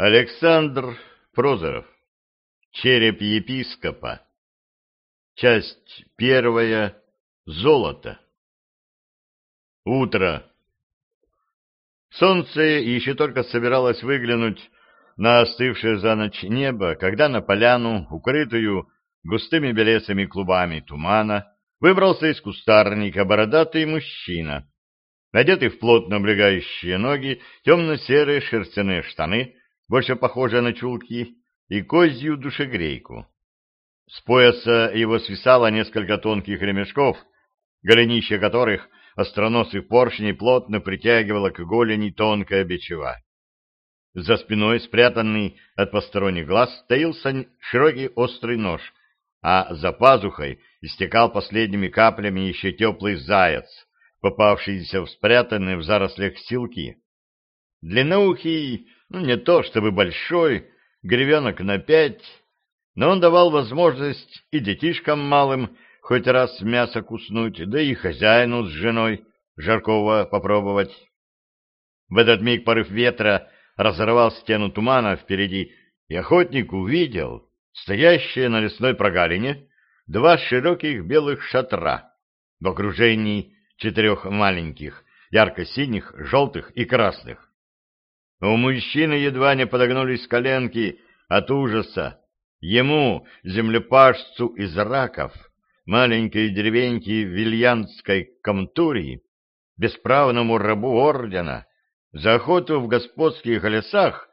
Александр Прозоров. Череп епископа. Часть первая. Золото. Утро. Солнце еще только собиралось выглянуть на остывшее за ночь небо, когда на поляну, укрытую густыми белесыми клубами тумана, выбрался из кустарника бородатый мужчина, одетый в плотно облегающие ноги темно-серые шерстяные штаны, больше похожая на чулки, и козью душегрейку. С пояса его свисало несколько тонких ремешков, голенище которых остроносых поршней плотно притягивало к голени тонкая бичева. За спиной, спрятанный от посторонних глаз, стоился широкий острый нож, а за пазухой истекал последними каплями еще теплый заяц, попавшийся в спрятанные в зарослях силки. Длинноухий ну, не то чтобы большой, гривенок на пять, но он давал возможность и детишкам малым хоть раз мясо куснуть, да и хозяину с женой жаркого попробовать. В этот миг порыв ветра разорвал стену тумана впереди, и охотник увидел стоящие на лесной прогалине два широких белых шатра в окружении четырех маленьких, ярко-синих, желтых и красных. У мужчины едва не подогнулись коленки от ужаса. Ему, землепашцу из раков, маленькой деревеньки Вильянской комтурии, бесправному рабу ордена, за охоту в господских лесах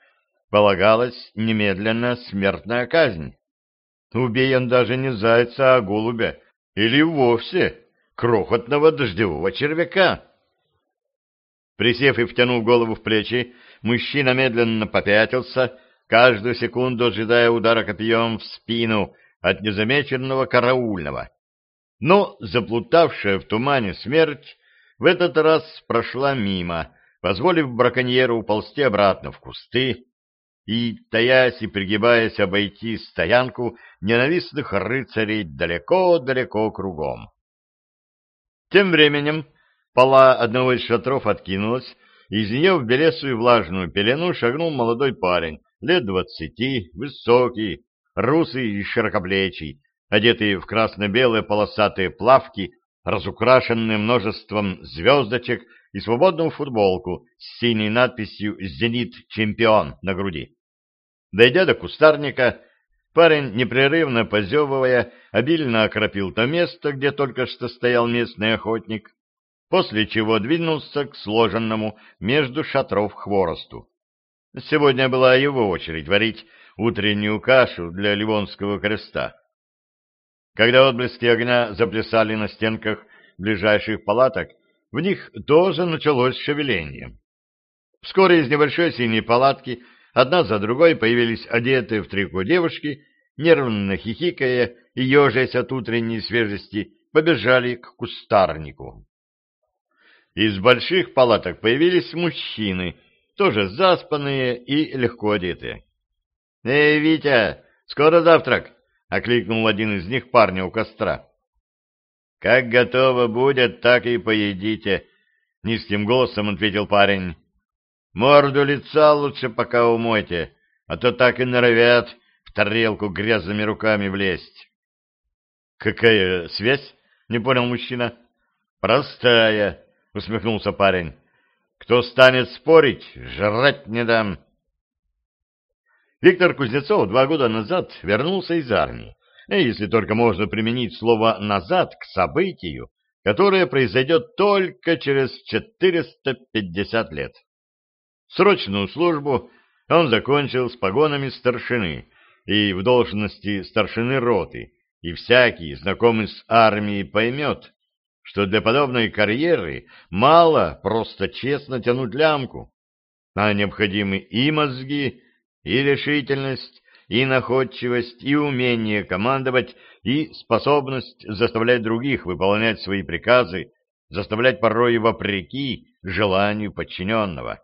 полагалась немедленная смертная казнь. Убей он даже не зайца, а голубя, или вовсе крохотного дождевого червяка. Присев и втянув голову в плечи, Мужчина медленно попятился, каждую секунду ожидая удара копьем в спину от незамеченного караульного. Но заплутавшая в тумане смерть в этот раз прошла мимо, позволив браконьеру уползти обратно в кусты и, таясь и пригибаясь, обойти стоянку ненавистных рыцарей далеко-далеко кругом. Тем временем пола одного из шатров откинулась, из нее в белесую влажную пелену шагнул молодой парень, лет двадцати, высокий, русый и широкоплечий, одетый в красно-белые полосатые плавки, разукрашенные множеством звездочек и свободную футболку с синей надписью «Зенит чемпион» на груди. Дойдя до кустарника, парень, непрерывно позевывая, обильно окропил то место, где только что стоял местный охотник, после чего двинулся к сложенному между шатров хворосту. Сегодня была его очередь варить утреннюю кашу для Ливонского креста. Когда отблески огня заплясали на стенках ближайших палаток, в них тоже началось шевеление. Вскоре из небольшой синей палатки одна за другой появились одетые в трико девушки, нервно хихикая и ежась от утренней свежести, побежали к кустарнику. Из больших палаток появились мужчины, тоже заспанные и легко одетые. — Эй, Витя, скоро завтрак! — окликнул один из них парня у костра. — Как готово будет, так и поедите, — низким голосом ответил парень. — Морду лица лучше пока умойте, а то так и норовят в тарелку грязными руками влезть. — Какая связь? — не понял мужчина. — Простая усмехнулся парень. Кто станет спорить, жрать не дам. Виктор Кузнецов два года назад вернулся из армии, если только можно применить слово «назад» к событию, которое произойдет только через 450 лет. Срочную службу он закончил с погонами старшины и в должности старшины роты, и всякий, знакомый с армией, поймет, что для подобной карьеры мало просто честно тянуть лямку, а необходимы и мозги, и решительность, и находчивость, и умение командовать, и способность заставлять других выполнять свои приказы, заставлять порой вопреки желанию подчиненного.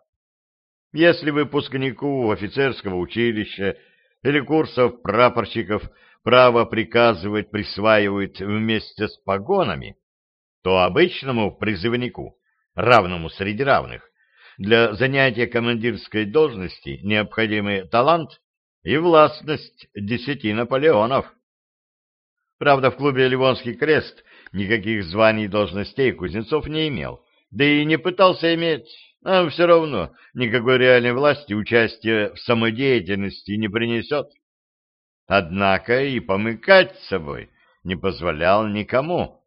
Если выпускнику офицерского училища или курсов прапорщиков право приказывать присваивают вместе с погонами, то обычному призывнику, равному среди равных, для занятия командирской должности необходимы талант и властность десяти Наполеонов. Правда, в клубе «Ливонский крест» никаких званий и должностей Кузнецов не имел, да и не пытался иметь, а все равно никакой реальной власти участие в самодеятельности не принесет. Однако и помыкать собой не позволял никому.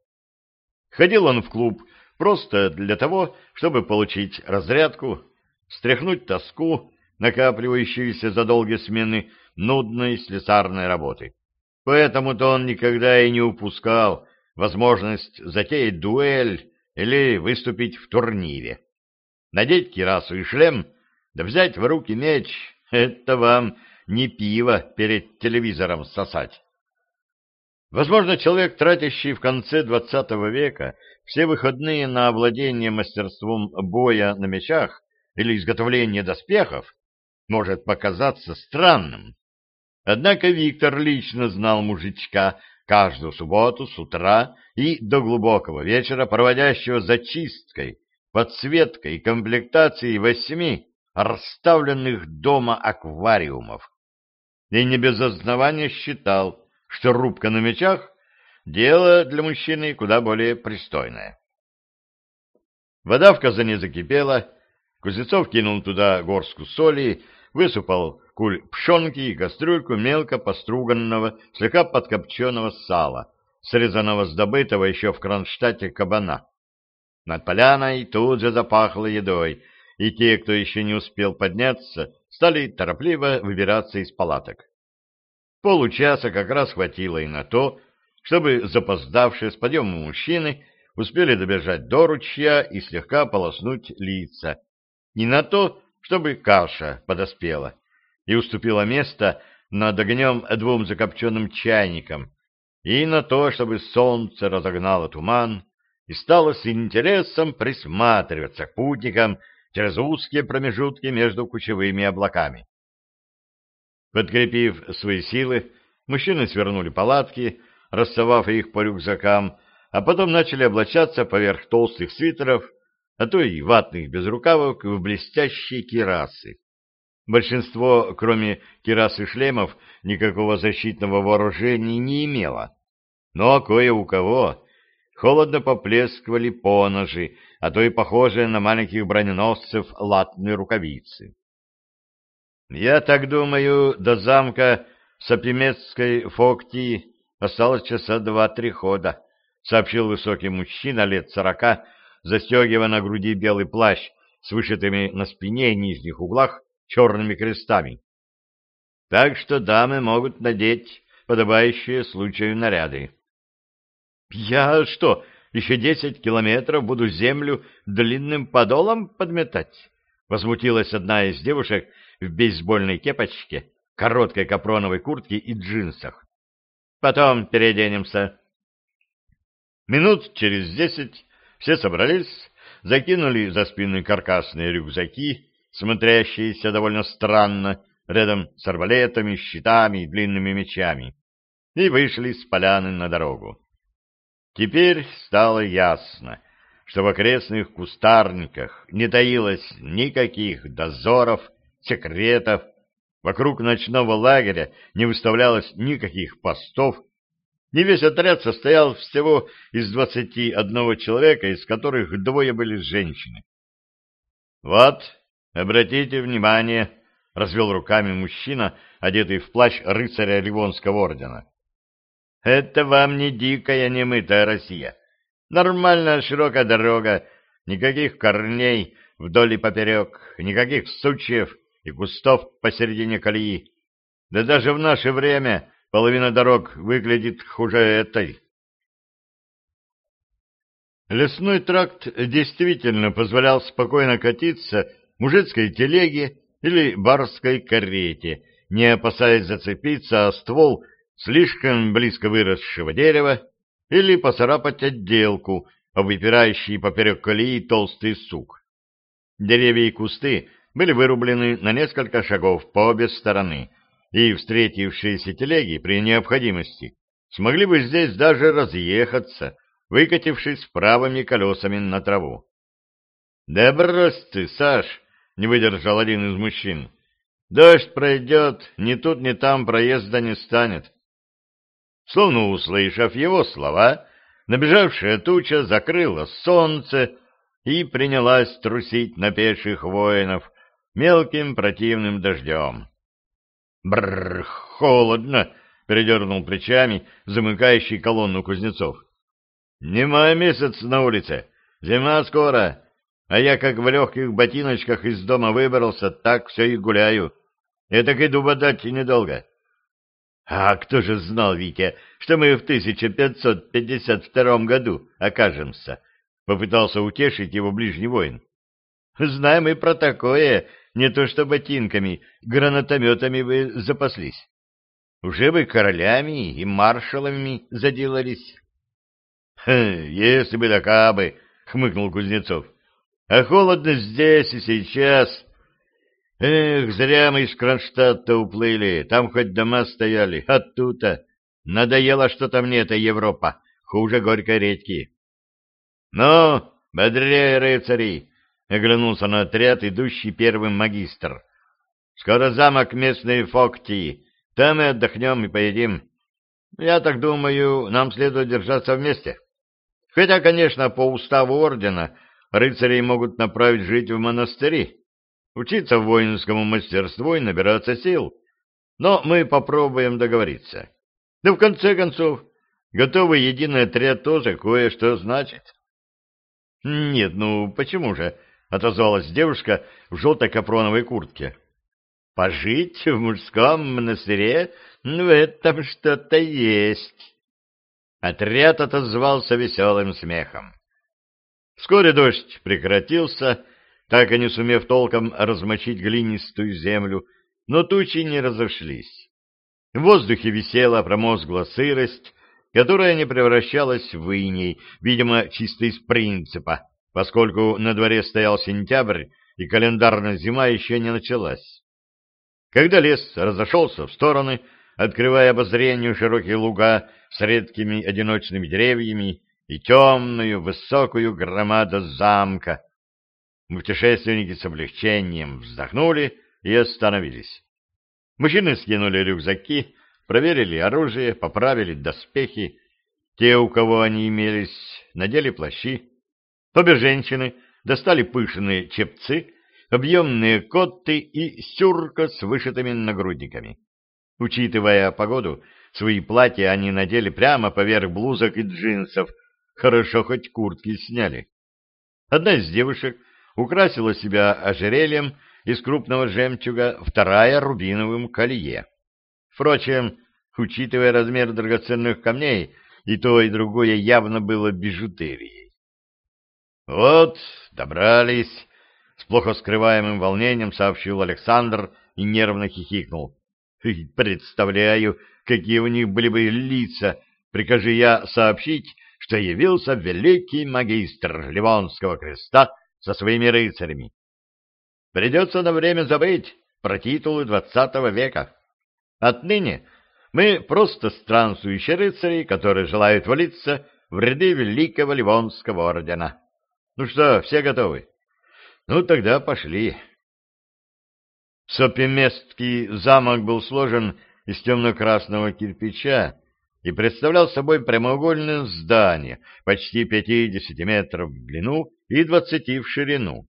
Ходил он в клуб просто для того, чтобы получить разрядку, стряхнуть тоску, накапливающуюся за долгие смены нудной слесарной работы. Поэтому-то он никогда и не упускал возможность затеять дуэль или выступить в турнире. Надеть кирасу и шлем, да взять в руки меч — это вам не пиво перед телевизором сосать. Возможно, человек, тратящий в конце XX века все выходные на овладение мастерством боя на мечах или изготовление доспехов, может показаться странным. Однако Виктор лично знал мужичка каждую субботу с утра и до глубокого вечера, проводящего зачисткой, подсветкой и комплектацией восьми расставленных дома аквариумов. И не без основания считал, что рубка на мечах — дело для мужчины куда более пристойное. Вода в казане закипела, Кузнецов кинул туда горстку соли, высыпал куль пшенки и кастрюльку мелко поструганного, слегка подкопченного сала, срезанного с добытого еще в Кронштадте кабана. Над поляной тут же запахло едой, и те, кто еще не успел подняться, стали торопливо выбираться из палаток. Получаса как раз хватило и на то, чтобы запоздавшие с подъемом мужчины успели добежать до ручья и слегка полоснуть лица, и на то, чтобы каша подоспела и уступила место над огнем двум закопченным чайникам, и на то, чтобы солнце разогнало туман и стало с интересом присматриваться к путникам через узкие промежутки между кучевыми облаками. Подкрепив свои силы, мужчины свернули палатки, рассовав их по рюкзакам, а потом начали облачаться поверх толстых свитеров, а то и ватных безрукавок в блестящие кирасы. Большинство, кроме кирас и шлемов, никакого защитного вооружения не имело. Но кое у кого холодно поплескивали поножи, а то и похожие на маленьких броненосцев латные рукавицы. Я так думаю, до замка Сапимецкой Фокти осталось часа два-три хода, сообщил высокий мужчина лет сорока, застегивая на груди белый плащ с вышитыми на спине и нижних углах черными крестами. Так что дамы могут надеть подобающие случаю наряды. — Я что, еще десять километров буду землю длинным подолом подметать? — возмутилась одна из девушек, в бейсбольной кепочке, короткой капроновой куртке и джинсах. Потом переоденемся. Минут через десять все собрались, закинули за спины каркасные рюкзаки, смотрящиеся довольно странно, рядом с арбалетами, щитами и длинными мечами, и вышли с поляны на дорогу. Теперь стало ясно, что в окрестных кустарниках не таилось никаких дозоров секретов, вокруг ночного лагеря не выставлялось никаких постов, не весь отряд состоял всего из двадцати одного человека, из которых двое были женщины. «Вот, обратите внимание», — развел руками мужчина, одетый в плащ рыцаря Ливонского ордена. «Это вам не дикая немытая Россия. Нормальная широкая дорога, никаких корней вдоль и поперек, никаких сучьев, и кустов посередине колеи. Да даже в наше время половина дорог выглядит хуже этой. Лесной тракт действительно позволял спокойно катиться мужицкой телеге или барской карете, не опасаясь зацепиться о ствол слишком близко выросшего дерева или поцарапать отделку, выпирающий поперек колеи толстый сук. Деревья и кусты были вырублены на несколько шагов по обе стороны, и встретившиеся телеги при необходимости смогли бы здесь даже разъехаться, выкатившись правыми колесами на траву. — Да брось ты, Саш! — не выдержал один из мужчин. — Дождь пройдет, ни тут, ни там проезда не станет. Словно услышав его слова, набежавшая туча закрыла солнце и принялась трусить на пеших воинов мелким противным дождем. Бррр, холодно! — передернул плечами замыкающий колонну кузнецов. — Не май месяц на улице, зима скоро, а я как в легких ботиночках из дома выбрался, так все и гуляю. Это и дуба дать недолго. — А кто же знал, Витя, что мы в 1552 году окажемся? — попытался утешить его ближний воин. — Знаем и про такое, не то что ботинками, гранатометами вы запаслись. Уже бы королями и маршалами заделались. — Если бы да кабы, — хмыкнул Кузнецов. — А холодно здесь и сейчас. Эх, зря мы из Кронштадта уплыли, там хоть дома стояли, а тут-то надоело что-то мне эта Европа, хуже горькой редьки. — Ну, бодрее, рыцари! — оглянулся на отряд, идущий первым магистр. — Скоро замок местной Фоктии, там и отдохнем и поедим. Я так думаю, нам следует держаться вместе. Хотя, конечно, по уставу ордена рыцарей могут направить жить в монастыри, учиться воинскому мастерству и набираться сил. Но мы попробуем договориться. Да в конце концов, готовый единый отряд тоже кое-что значит. — Нет, ну почему же? — отозвалась девушка в желтой капроновой куртке. Пожить в мужском монастыре, ну, в этом что-то есть. Отряд отозвался веселым смехом. Вскоре дождь прекратился, так и не сумев толком размочить глинистую землю, но тучи не разошлись. В воздухе висела промозглая сырость, которая не превращалась в иней, видимо, чисто из принципа, поскольку на дворе стоял сентябрь, и календарная зима еще не началась. Когда лес разошелся в стороны, открывая обозрению широкие луга с редкими одиночными деревьями и темную высокую громаду замка, путешественники с облегчением вздохнули и остановились. Мужчины скинули рюкзаки, проверили оружие, поправили доспехи. Те, у кого они имелись, надели плащи. Обе женщины достали пышные чепцы объемные котты и сюрка с вышитыми нагрудниками. Учитывая погоду, свои платья они надели прямо поверх блузок и джинсов, хорошо хоть куртки сняли. Одна из девушек украсила себя ожерельем из крупного жемчуга, вторая — рубиновым колье. Впрочем, учитывая размер драгоценных камней, и то, и другое явно было бижутерией. Вот, добрались, с плохо скрываемым волнением сообщил Александр и нервно хихикнул. «Представляю, какие у них были бы лица, прикажи я сообщить, что явился великий магистр Ливонского креста со своими рыцарями. Придется на время забыть про титулы двадцатого века. Отныне мы просто странствующие рыцари, которые желают влиться в ряды великого Ливонского ордена. Ну что, все готовы?» Ну, тогда пошли. Сопеместский замок был сложен из темно-красного кирпича и представлял собой прямоугольное здание почти 50 метров в длину и 20 в ширину,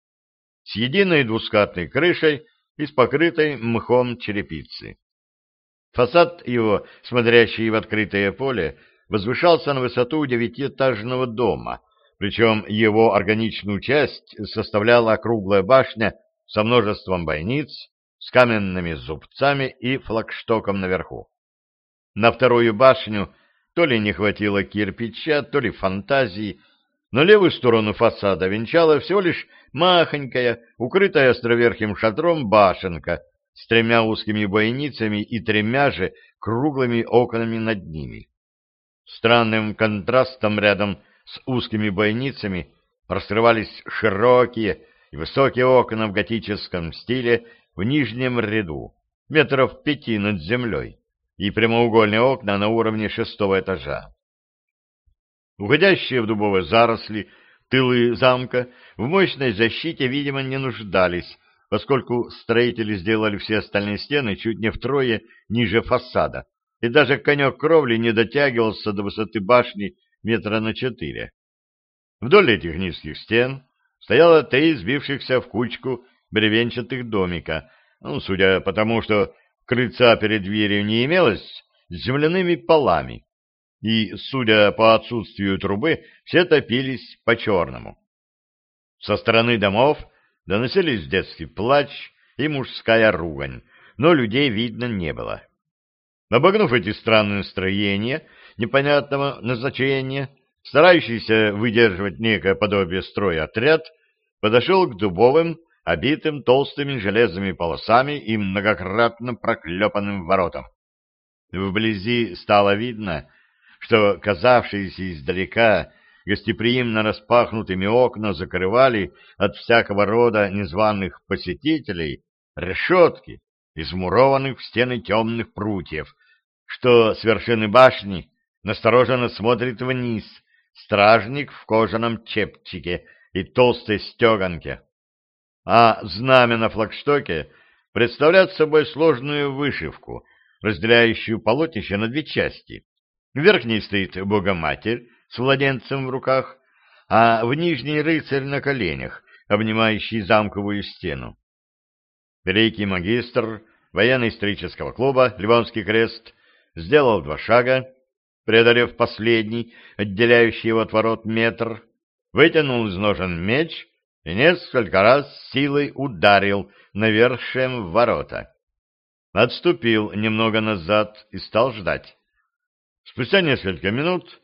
с единой двускатной крышей и с покрытой мхом черепицы. Фасад его, смотрящий в открытое поле, возвышался на высоту девятиэтажного дома причем его органичную часть составляла округлая башня со множеством бойниц, с каменными зубцами и флагштоком наверху. На вторую башню то ли не хватило кирпича, то ли фантазии, но левую сторону фасада венчала всего лишь махонькая, укрытая островерхим шатром башенка с тремя узкими бойницами и тремя же круглыми окнами над ними. Странным контрастом рядом с узкими бойницами раскрывались широкие и высокие окна в готическом стиле в нижнем ряду, метров пяти над землей, и прямоугольные окна на уровне шестого этажа. Уходящие в дубовые заросли Тылы замка в мощной защите, видимо, не нуждались, поскольку строители сделали все остальные стены чуть не втрое ниже фасада, и даже конек кровли не дотягивался до высоты башни метра на четыре. Вдоль этих низких стен стояло три сбившихся в кучку бревенчатых домика, ну, судя по тому, что крыльца перед дверью не имелось, с земляными полами, и, судя по отсутствию трубы, все топились по-черному. Со стороны домов доносились детский плач и мужская ругань, но людей видно не было. Обогнув эти странные строения непонятного назначения, старающийся выдерживать некое подобие строя отряд, подошел к дубовым, обитым толстыми железными полосами и многократно проклепанным воротам. Вблизи стало видно, что казавшиеся издалека гостеприимно распахнутыми окна закрывали от всякого рода незваных посетителей решетки, измурованных в стены темных прутьев, что с вершины башни настороженно смотрит вниз стражник в кожаном чепчике и толстой стеганке, а знамя на флагштоке представляет собой сложную вышивку, разделяющую полотнище на две части. В верхней стоит Богоматерь с младенцем в руках, а в нижней рыцарь на коленях, обнимающий замковую стену. Великий магистр военно-исторического клуба «Ливонский крест» сделал два шага, преодолев последний, отделяющий его от ворот метр, вытянул из ножен меч и несколько раз силой ударил навершием в ворота. Отступил немного назад и стал ждать. Спустя несколько минут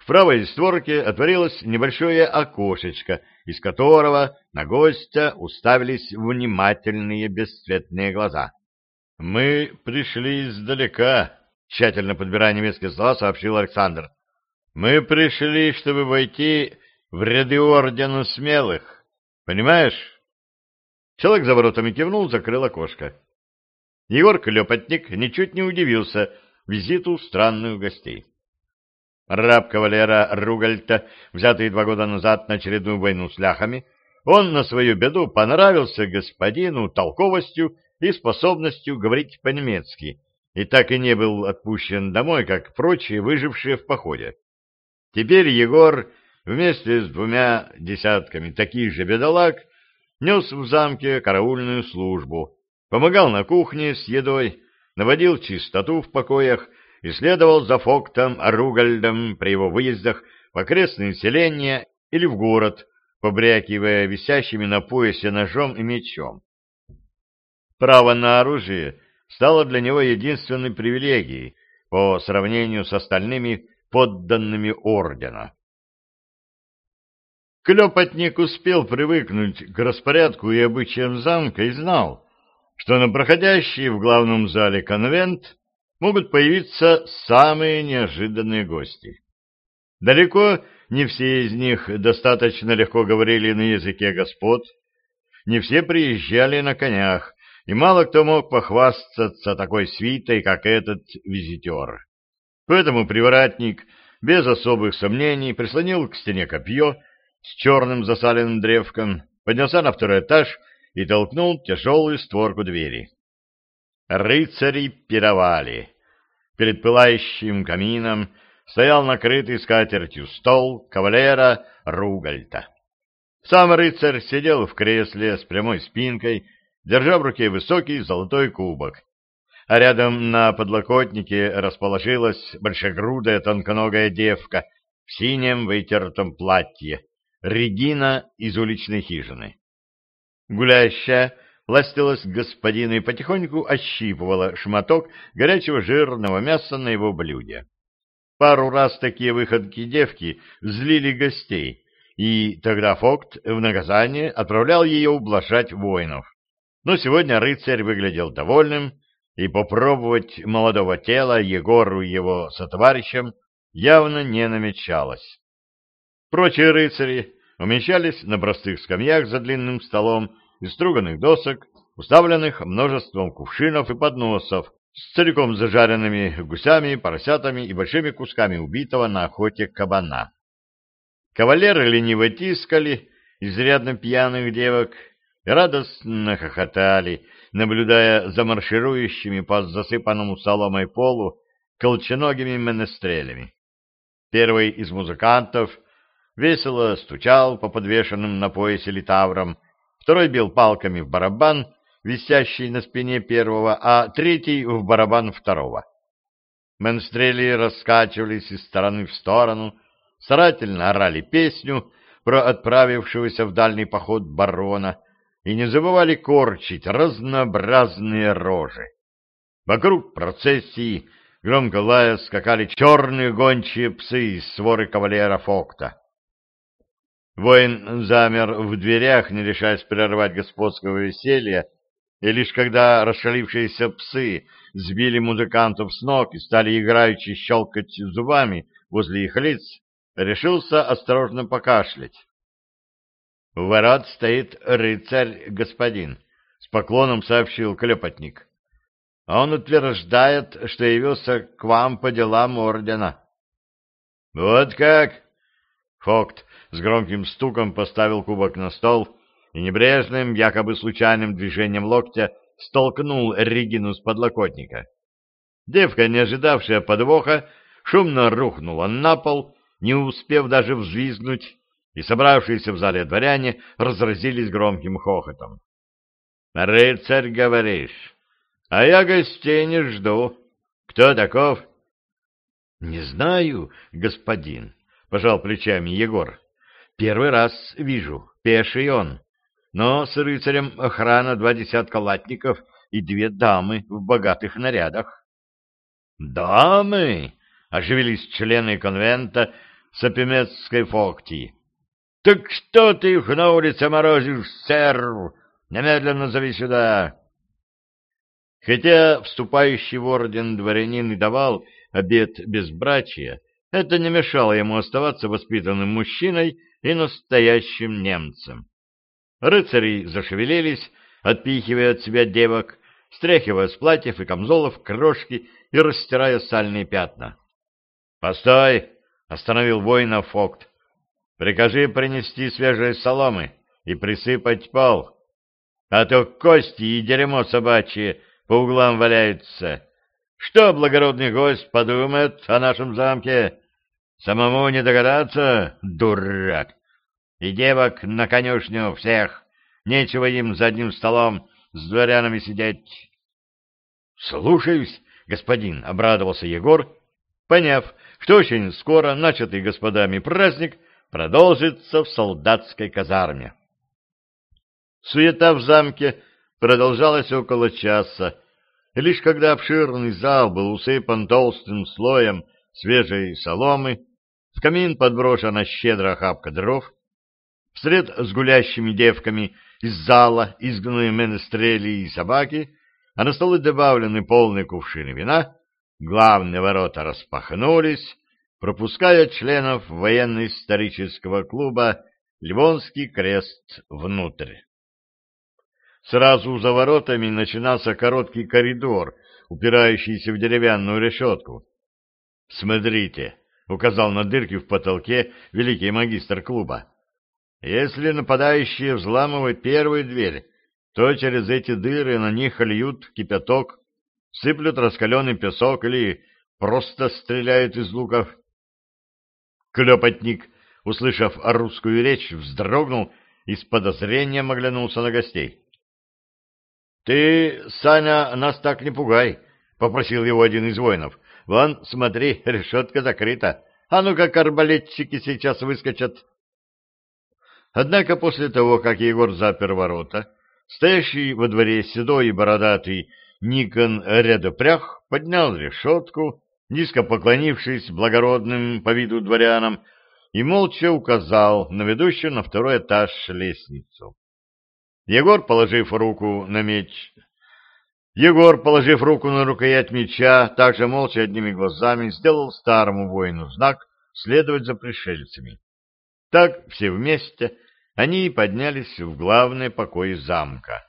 в правой створке отворилось небольшое окошечко, из которого на гостя уставились внимательные бесцветные глаза. «Мы пришли издалека», — тщательно подбирая немецкие слова, сообщил Александр. «Мы пришли, чтобы войти в ряды ордена смелых. Понимаешь?» Человек за воротами кивнул, закрыл окошко. Егор Клепотник ничуть не удивился визиту странных гостей. Раб кавалера Ругальта, взятый два года назад на очередную войну с ляхами, он на свою беду понравился господину толковостью и способностью говорить по-немецки, и так и не был отпущен домой, как прочие выжившие в походе. Теперь Егор вместе с двумя десятками таких же бедолаг нес в замке караульную службу, помогал на кухне с едой, наводил чистоту в покоях и следовал за Фоктом Ругальдом при его выездах в окрестные селения или в город, побрякивая висящими на поясе ножом и мечом. Право на оружие стало для него единственной привилегией по сравнению с остальными подданными ордена. Клепотник успел привыкнуть к распорядку и обычаям замка и знал, что на проходящий в главном зале конвент могут появиться самые неожиданные гости. Далеко не все из них достаточно легко говорили на языке господ, не все приезжали на конях, и мало кто мог похвастаться такой свитой, как этот визитер. Поэтому привратник без особых сомнений прислонил к стене копье с черным засаленным древком, поднялся на второй этаж и толкнул тяжелую створку двери. Рыцари пировали. Перед пылающим камином стоял накрытый скатертью стол кавалера Ругальта. Сам рыцарь сидел в кресле с прямой спинкой, держа в руке высокий золотой кубок, а рядом на подлокотнике расположилась большегрудая тонконогая девка в синем вытертом платье, Регина из уличной хижины. Гулящая ластилась к господину и потихоньку ощипывала шматок горячего жирного мяса на его блюде. Пару раз такие выходки девки злили гостей, и тогда Фокт в наказание отправлял ее ублажать воинов. Но сегодня рыцарь выглядел довольным, и попробовать молодого тела Егору и его сотоварищам явно не намечалось. Прочие рыцари умещались на простых скамьях за длинным столом из струганных досок, уставленных множеством кувшинов и подносов с целиком зажаренными гусями, поросятами и большими кусками убитого на охоте кабана. Кавалеры лениво тискали изрядно пьяных девок радостно хохотали, наблюдая за марширующими по засыпанному соломой полу колченогими менестрелями. Первый из музыкантов весело стучал по подвешенным на поясе литаврам, второй бил палками в барабан, висящий на спине первого, а третий в барабан второго. Менстрели раскачивались из стороны в сторону, старательно орали песню про отправившегося в дальний поход барона и не забывали корчить разнообразные рожи. Вокруг процессии, громко лая, скакали черные гончие псы из своры кавалера Фокта. Воин замер в дверях, не решаясь прервать господского веселья, и лишь когда расшалившиеся псы сбили музыкантов с ног и стали играючи щелкать зубами возле их лиц, решился осторожно покашлять. — У ворот стоит рыцарь, господин, — с поклоном сообщил клепотник. — Он утверждает, что явился к вам по делам ордена. — Вот как? Фокт с громким стуком поставил кубок на стол и небрежным, якобы случайным движением локтя столкнул Регину с подлокотника. Девка, не ожидавшая подвоха, шумно рухнула на пол, не успев даже взвизгнуть, и собравшиеся в зале дворяне разразились громким хохотом. — Рыцарь, говоришь? А я гостей не жду. Кто таков? — Не знаю, господин, — пожал плечами Егор. — Первый раз вижу, пеший он. Но с рыцарем охрана два десятка латников и две дамы в богатых нарядах. — Дамы! — оживились члены конвента Сапимецкой фокти. — Так что ты их на улице морозишь, сэр? Немедленно зови сюда. Хотя вступающий в орден дворянин и давал обет безбрачия, это не мешало ему оставаться воспитанным мужчиной и настоящим немцем. Рыцари зашевелились, отпихивая от себя девок, стряхивая с платьев и камзолов крошки и растирая сальные пятна. — Постой! — остановил воина Фокт. — Прикажи принести свежие соломы и присыпать пол, а то кости и дерьмо собачье по углам валяются. Что благородный гость подумает о нашем замке? Самому не догадаться, дурак! И девок на конюшню всех. Нечего им за одним столом с дворянами сидеть. — Слушаюсь, господин, — обрадовался Егор, поняв, что очень скоро начатый господами праздник продолжится в солдатской казарме. Суета в замке продолжалась около часа, и лишь когда обширный зал был усыпан толстым слоем свежей соломы, в камин подброшена щедро охапка дров, Вслед с гулящими девками из зала изгнанные менестрели и собаки, а на столы добавлены полные кувшины вина, главные ворота распахнулись, пропуская членов военно-исторического клуба «Ливонский крест» внутрь. Сразу за воротами начинался короткий коридор, упирающийся в деревянную решетку. «Смотрите», — указал на дырки в потолке великий магистр клуба, если нападающие взламывают первую дверь, то через эти дыры на них льют кипяток, сыплют раскаленный песок или просто стреляют из луков. Клепотник, услышав русскую речь, вздрогнул и с подозрением оглянулся на гостей. — Ты, Саня, нас так не пугай, — попросил его один из воинов. — Вон, смотри, решетка закрыта. А ну как арбалетчики сейчас выскочат. Однако после того, как Егор запер ворота, стоящий во дворе седой и бородатый Никон Рядопрях поднял решетку, низко поклонившись благородным по виду дворянам, и молча указал на ведущую на второй этаж лестницу. Егор, положив руку на меч, Егор, положив руку на рукоять меча, также молча одними глазами сделал старому воину знак следовать за пришельцами. Так все вместе они поднялись в главный покой замка.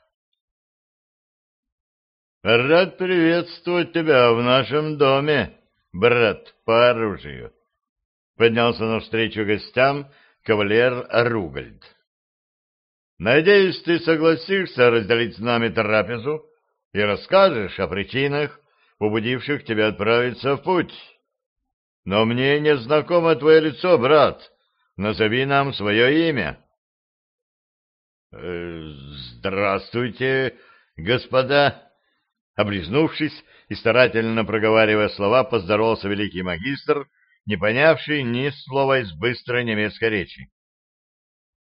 «Рад приветствовать тебя в нашем доме, брат по оружию!» Поднялся навстречу гостям кавалер Ругальд. Надеюсь, ты согласишься разделить с нами трапезу и расскажешь о причинах, побудивших тебя отправиться в путь. Но мне не знакомо твое лицо, брат. Назови нам свое имя. Э, здравствуйте, господа. Облизнувшись и старательно проговаривая слова, поздоровался великий магистр, не понявший ни слова из быстрой немецкой речи.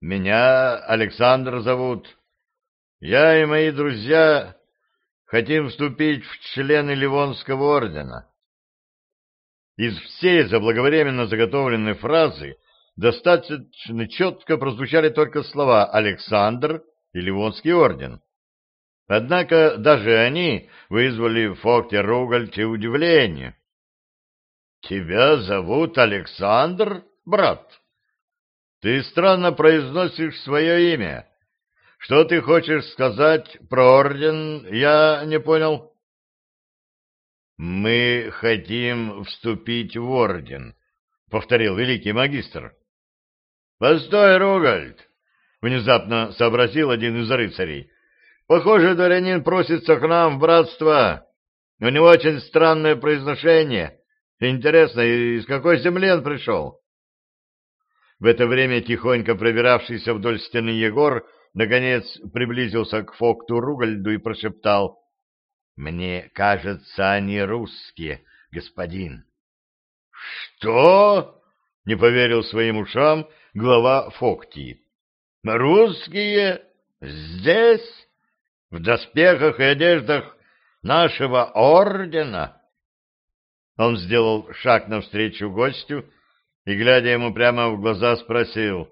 Меня Александр зовут. Я и мои друзья хотим вступить в члены Ливонского ордена. Из всей заблаговременно заготовленной фразы достаточно четко прозвучали только слова «Александр» и «Ливонский орден». Однако даже они вызвали в Фокте Ругальте удивление. «Тебя зовут Александр, брат?» Ты странно произносишь свое имя. Что ты хочешь сказать про орден, я не понял. Мы хотим вступить в орден, повторил великий магистр. Постой, Ругальд, внезапно сообразил один из рыцарей. Похоже, дворянин просится к нам в братство. У него очень странное произношение. Интересно, из какой земли он пришел? В это время тихонько пробиравшийся вдоль стены Егор наконец приблизился к Фокту Ругальду и прошептал «Мне кажется, они русские, господин». «Что?» — не поверил своим ушам глава Фокти. «Русские? Здесь? В доспехах и одеждах нашего ордена?» Он сделал шаг навстречу гостю, и, глядя ему прямо в глаза, спросил,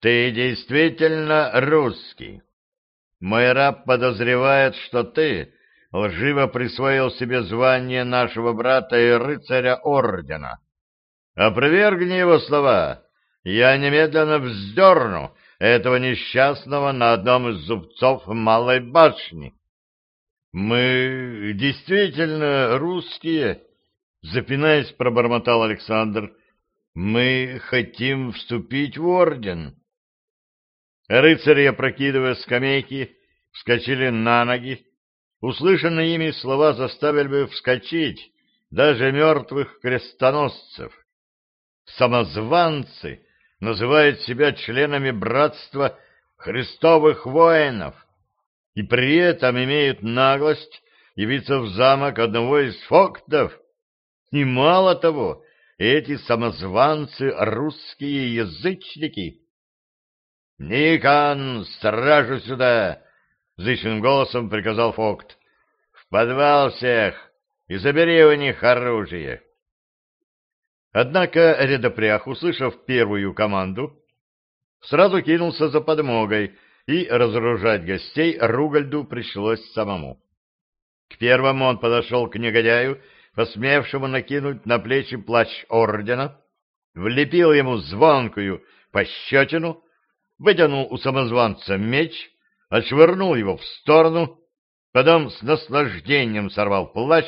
«Ты действительно русский? Мой раб подозревает, что ты лживо присвоил себе звание нашего брата и рыцаря ордена. Опровергни его слова, я немедленно вздерну этого несчастного на одном из зубцов малой башни». «Мы действительно русские?» — запинаясь, пробормотал Александр — мы хотим вступить в орден. Рыцари, опрокидывая скамейки, вскочили на ноги. Услышанные ими слова заставили бы вскочить даже мертвых крестоносцев. Самозванцы называют себя членами братства христовых воинов и при этом имеют наглость явиться в замок одного из фоктов. И мало того, эти самозванцы — русские язычники. — Никон, стражу сюда! — зычным голосом приказал Фокт. — В подвал всех и забери у них оружие. Однако Редопрях, услышав первую команду, сразу кинулся за подмогой, и разоружать гостей Ругальду пришлось самому. К первому он подошел к негодяю посмевшему накинуть на плечи плащ ордена, влепил ему звонкую пощечину, вытянул у самозванца меч, отшвырнул его в сторону, потом с наслаждением сорвал плащ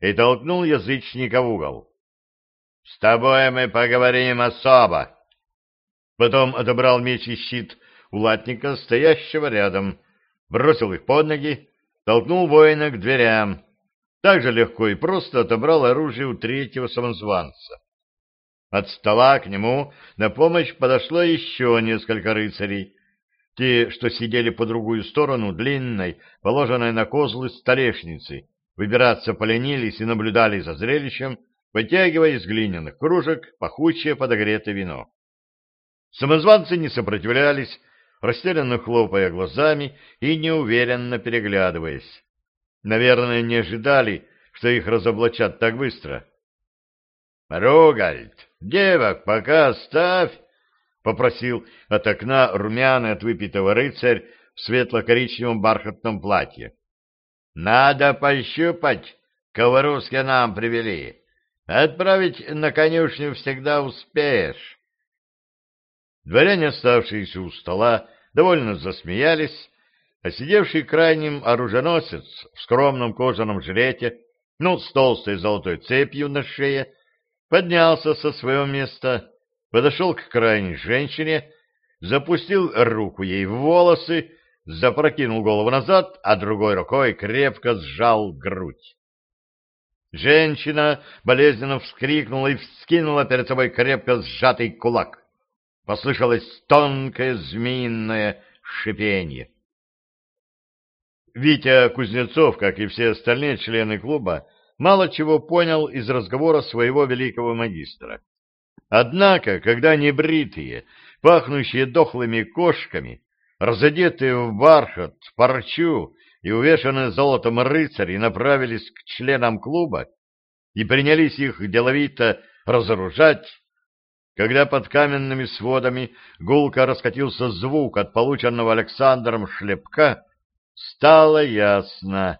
и толкнул язычника в угол. — С тобой мы поговорим особо. Потом отобрал меч и щит у латника, стоящего рядом, бросил их под ноги, толкнул воина к дверям, так же легко и просто отобрал оружие у третьего самозванца. От стола к нему на помощь подошло еще несколько рыцарей. Те, что сидели по другую сторону длинной, положенной на козлы столешницы, выбираться поленились и наблюдали за зрелищем, вытягивая из глиняных кружек пахучее подогретое вино. Самозванцы не сопротивлялись, растерянно хлопая глазами и неуверенно переглядываясь. Наверное, не ожидали, что их разоблачат так быстро. — Рогальд, девок пока оставь! — попросил от окна румяный от выпитого рыцарь в светло-коричневом бархатном платье. — Надо пощупать, кого русские нам привели. Отправить на конюшню всегда успеешь. Дворяне, оставшиеся у стола, довольно засмеялись, а сидевший крайним оруженосец в скромном кожаном жилете, ну, с толстой золотой цепью на шее, поднялся со своего места, подошел к крайней женщине, запустил руку ей в волосы, запрокинул голову назад, а другой рукой крепко сжал грудь. Женщина болезненно вскрикнула и вскинула перед собой крепко сжатый кулак. Послышалось тонкое змеиное шипение. Витя Кузнецов, как и все остальные члены клуба, мало чего понял из разговора своего великого магистра. Однако, когда небритые, пахнущие дохлыми кошками, разодетые в бархат, парчу и увешанные золотом рыцари направились к членам клуба и принялись их деловито разоружать, когда под каменными сводами гулко раскатился звук от полученного Александром шлепка, стало ясно,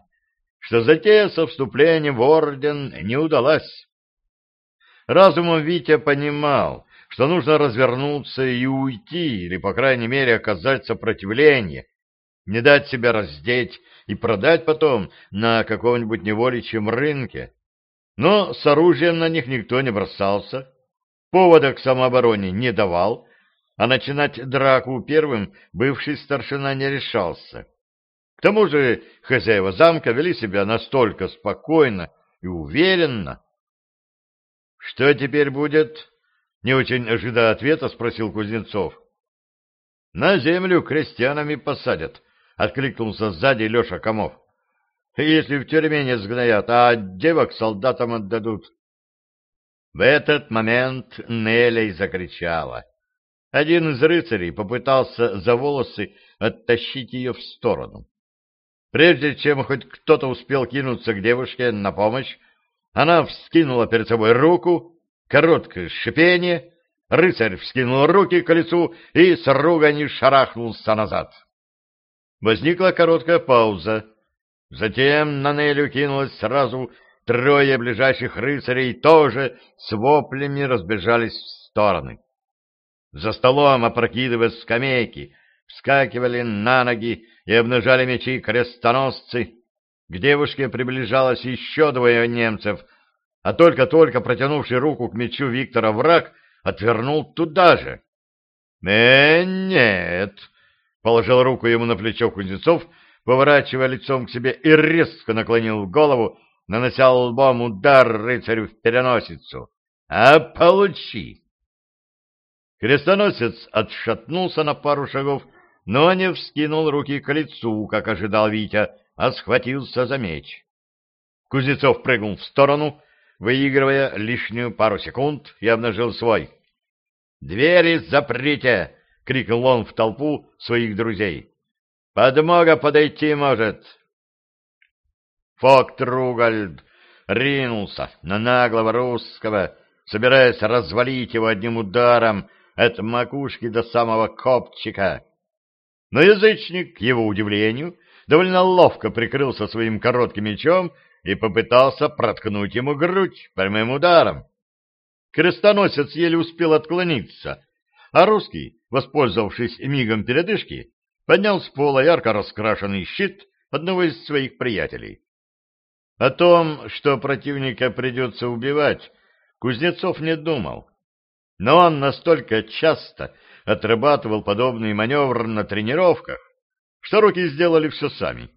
что затея со вступлением в орден не удалась. Разумом Витя понимал, что нужно развернуться и уйти, или, по крайней мере, оказать сопротивление, не дать себя раздеть и продать потом на каком-нибудь неволичьем рынке. Но с оружием на них никто не бросался, повода к самообороне не давал, а начинать драку первым бывший старшина не решался. К тому же хозяева замка вели себя настолько спокойно и уверенно. — Что теперь будет? — не очень ожидая ответа, спросил Кузнецов. — На землю крестьянами посадят, — откликнулся сзади Леша Комов. — Если в тюрьме не сгноят, а девок солдатам отдадут. В этот момент Нелей закричала. Один из рыцарей попытался за волосы оттащить ее в сторону. Прежде чем хоть кто-то успел кинуться к девушке на помощь, она вскинула перед собой руку, короткое шипение, рыцарь вскинул руки к лицу и с руганью шарахнулся назад. Возникла короткая пауза. Затем на Нелю кинулось сразу трое ближайших рыцарей, тоже с воплями разбежались в стороны. За столом, опрокидывая скамейки, вскакивали на ноги и обнажали мечи крестоносцы. К девушке приближалось еще двое немцев, а только-только протянувший руку к мечу Виктора враг отвернул туда же. «Э, нет!» — положил руку ему на плечо Кузнецов, поворачивая лицом к себе и резко наклонил голову, нанося лбом удар рыцарю в переносицу. «А получи!» Крестоносец отшатнулся на пару шагов но не вскинул руки к лицу, как ожидал Витя, а схватился за меч. Кузнецов прыгнул в сторону, выигрывая лишнюю пару секунд, и обнажил свой. «Двери заприте!» — крикнул он в толпу своих друзей. «Подмога подойти может!» Фок Тругальд ринулся на наглого русского, собираясь развалить его одним ударом от макушки до самого копчика. Но язычник, к его удивлению, довольно ловко прикрылся своим коротким мечом и попытался проткнуть ему грудь прямым ударом. Крестоносец еле успел отклониться, а русский, воспользовавшись мигом передышки, поднял с пола ярко раскрашенный щит одного из своих приятелей. О том, что противника придется убивать, Кузнецов не думал. Но он настолько часто отрабатывал подобный маневр на тренировках, что руки сделали все сами.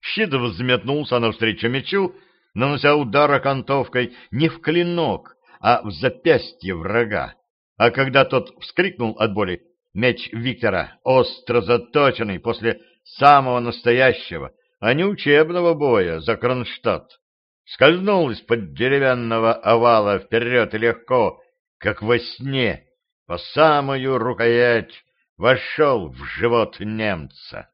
Щит взметнулся навстречу мечу, нанося удар окантовкой не в клинок, а в запястье врага. А когда тот вскрикнул от боли, меч Виктора, остро заточенный после самого настоящего, а не учебного боя за Кронштадт, скользнул из-под деревянного овала вперед и легко, как во сне, по самую рукоять вошел в живот немца.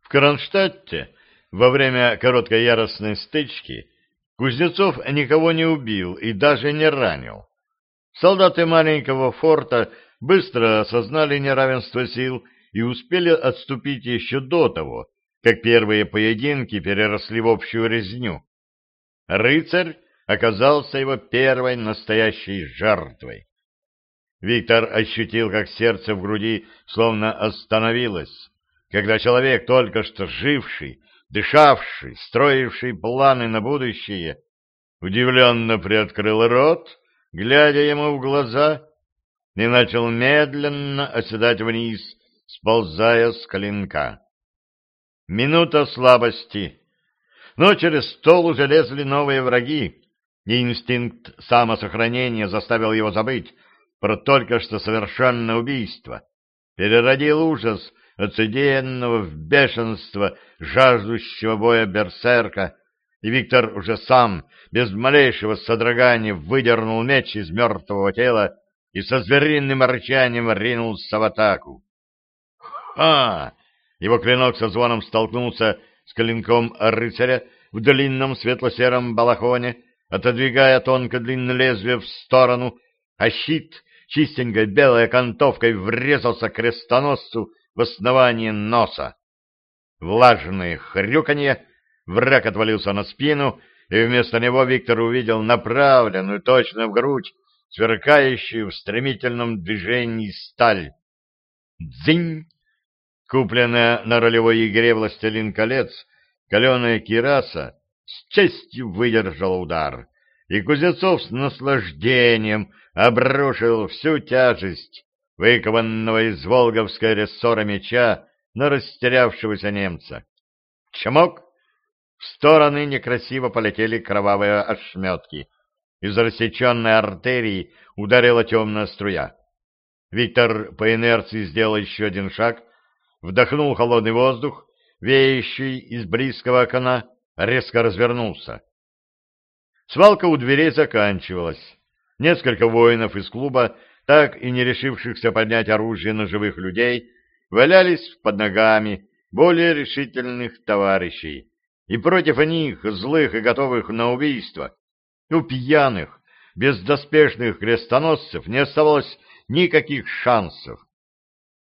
В Кронштадте во время короткой яростной стычки Кузнецов никого не убил и даже не ранил. Солдаты маленького форта быстро осознали неравенство сил и успели отступить еще до того, как первые поединки переросли в общую резню. Рыцарь оказался его первой настоящей жертвой. Виктор ощутил, как сердце в груди словно остановилось, когда человек, только что живший, дышавший, строивший планы на будущее, удивленно приоткрыл рот глядя ему в глаза, и начал медленно оседать вниз, сползая с клинка. Минута слабости. Но через стол уже лезли новые враги, и инстинкт самосохранения заставил его забыть про только что совершенное убийство. Переродил ужас оцеденного в бешенство жаждущего боя берсерка, и Виктор уже сам, без малейшего содрогания, выдернул меч из мертвого тела и со звериным рычанием ринулся в атаку. «Ха!» Его клинок со звоном столкнулся с клинком рыцаря в длинном светло-сером балахоне, отодвигая тонко длинное лезвие в сторону, а щит чистенькой белой окантовкой врезался крестоносцу в основание носа. Влажное хрюканье, враг отвалился на спину, и вместо него Виктор увидел направленную точно в грудь, сверкающую в стремительном движении сталь. Дзинь! Купленная на ролевой игре «Властелин колец», каленая кираса с честью выдержала удар, и Кузнецов с наслаждением обрушил всю тяжесть выкованного из волговской рессора меча на растерявшегося немца. Чмок! В стороны некрасиво полетели кровавые ошметки. Из рассеченной артерии ударила темная струя. Виктор по инерции сделал еще один шаг, вдохнул холодный воздух, веющий из близкого окна, резко развернулся. Свалка у дверей заканчивалась. Несколько воинов из клуба, так и не решившихся поднять оружие на живых людей, валялись под ногами более решительных товарищей, и против них, злых и готовых на убийство, у пьяных, бездоспешных крестоносцев не оставалось никаких шансов.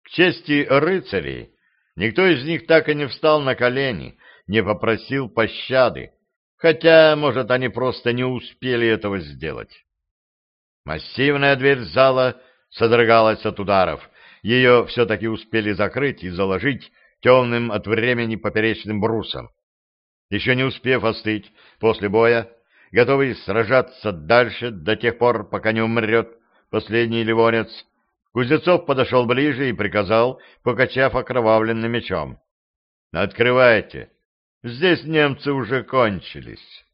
К чести рыцарей, никто из них так и не встал на колени, не попросил пощады, хотя, может, они просто не успели этого сделать. Массивная дверь зала содрогалась от ударов, ее все-таки успели закрыть и заложить темным от времени поперечным брусом. Еще не успев остыть после боя, готовый сражаться дальше до тех пор, пока не умрет последний ливонец, Кузнецов подошел ближе и приказал, покачав окровавленным мечом. — Открывайте. Здесь немцы уже кончились.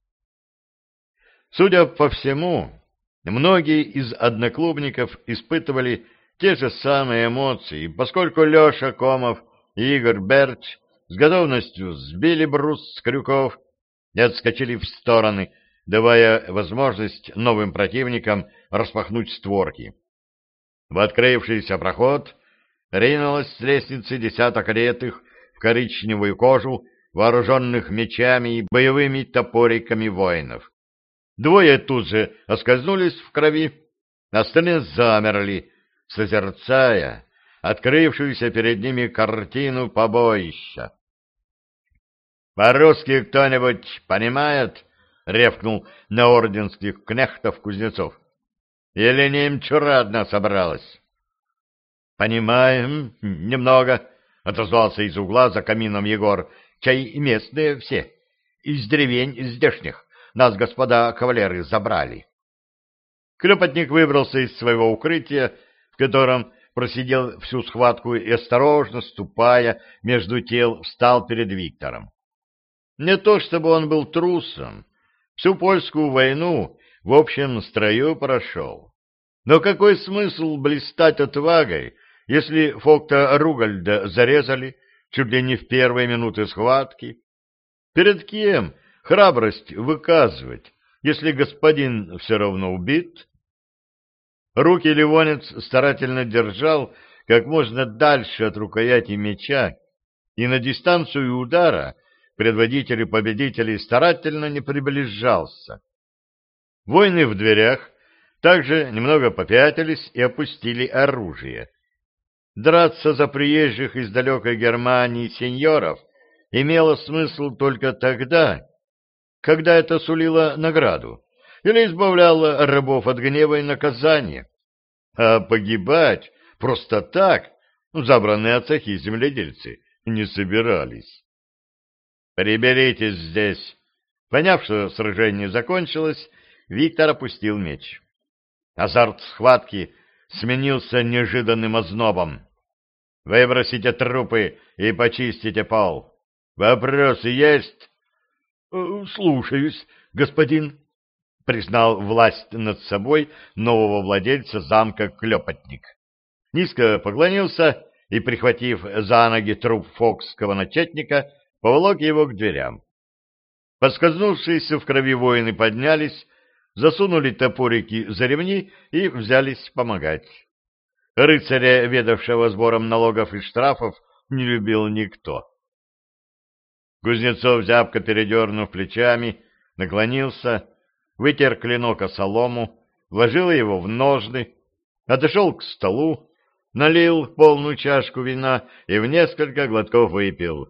Судя по всему, многие из одноклубников испытывали те же самые эмоции, поскольку Леша Комов и Игорь Берч с готовностью сбили брус с крюков и отскочили в стороны, давая возможность новым противникам распахнуть створки. В открывшийся проход ринулась с лестницы десяток одетых в коричневую кожу, вооруженных мечами и боевыми топориками воинов. Двое тут же оскользнулись в крови, остальные замерли, созерцая открывшуюся перед ними картину побоища. «По-русски кто-нибудь понимает?» — ревкнул на орденских кнехтов Кузнецов. Или немчура одна собралась? — Понимаем, немного, — отозвался из угла за камином Егор. — Чай местные все, из деревень здешних. Нас господа кавалеры забрали. Клепотник выбрался из своего укрытия, в котором просидел всю схватку и, осторожно ступая между тел, встал перед Виктором. Не то чтобы он был трусом. Всю польскую войну в общем строю прошел. Но какой смысл блистать отвагой, если Фокта Ругальда зарезали чуть ли не в первые минуты схватки? Перед кем храбрость выказывать, если господин все равно убит? Руки Ливонец старательно держал как можно дальше от рукояти меча, и на дистанцию удара предводитель победителей старательно не приближался. Воины в дверях также немного попятились и опустили оружие. Драться за приезжих из далекой Германии сеньоров имело смысл только тогда, когда это сулило награду или избавляло рабов от гнева и наказания. А погибать просто так забранные от цехи земледельцы не собирались. «Приберитесь здесь!» Поняв, что сражение закончилось, Виктор опустил меч. Азарт схватки сменился неожиданным ознобом. «Выбросите трупы и почистите пол. Вопросы есть?» «Э, «Слушаюсь, господин», — признал власть над собой нового владельца замка Клепотник. Низко поклонился и, прихватив за ноги труп фокского начетника, поволок его к дверям. Подскользнувшиеся в крови воины поднялись, засунули топорики за ремни и взялись помогать. Рыцаря, ведавшего сбором налогов и штрафов, не любил никто. Кузнецов, зябко передернув плечами, наклонился, вытер клинок о солому, вложил его в ножны, отошел к столу, налил полную чашку вина и в несколько глотков выпил.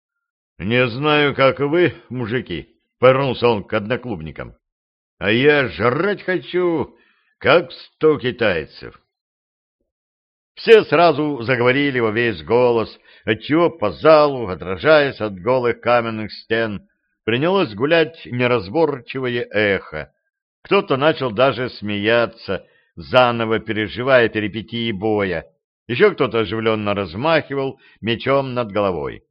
— Не знаю, как вы, мужики, — повернулся он к одноклубникам, — а я жрать хочу, как сто китайцев. Все сразу заговорили во весь голос, отчего по залу, отражаясь от голых каменных стен, принялось гулять неразборчивое эхо. Кто-то начал даже смеяться, заново переживая перипетии боя. Еще кто-то оживленно размахивал мечом над головой.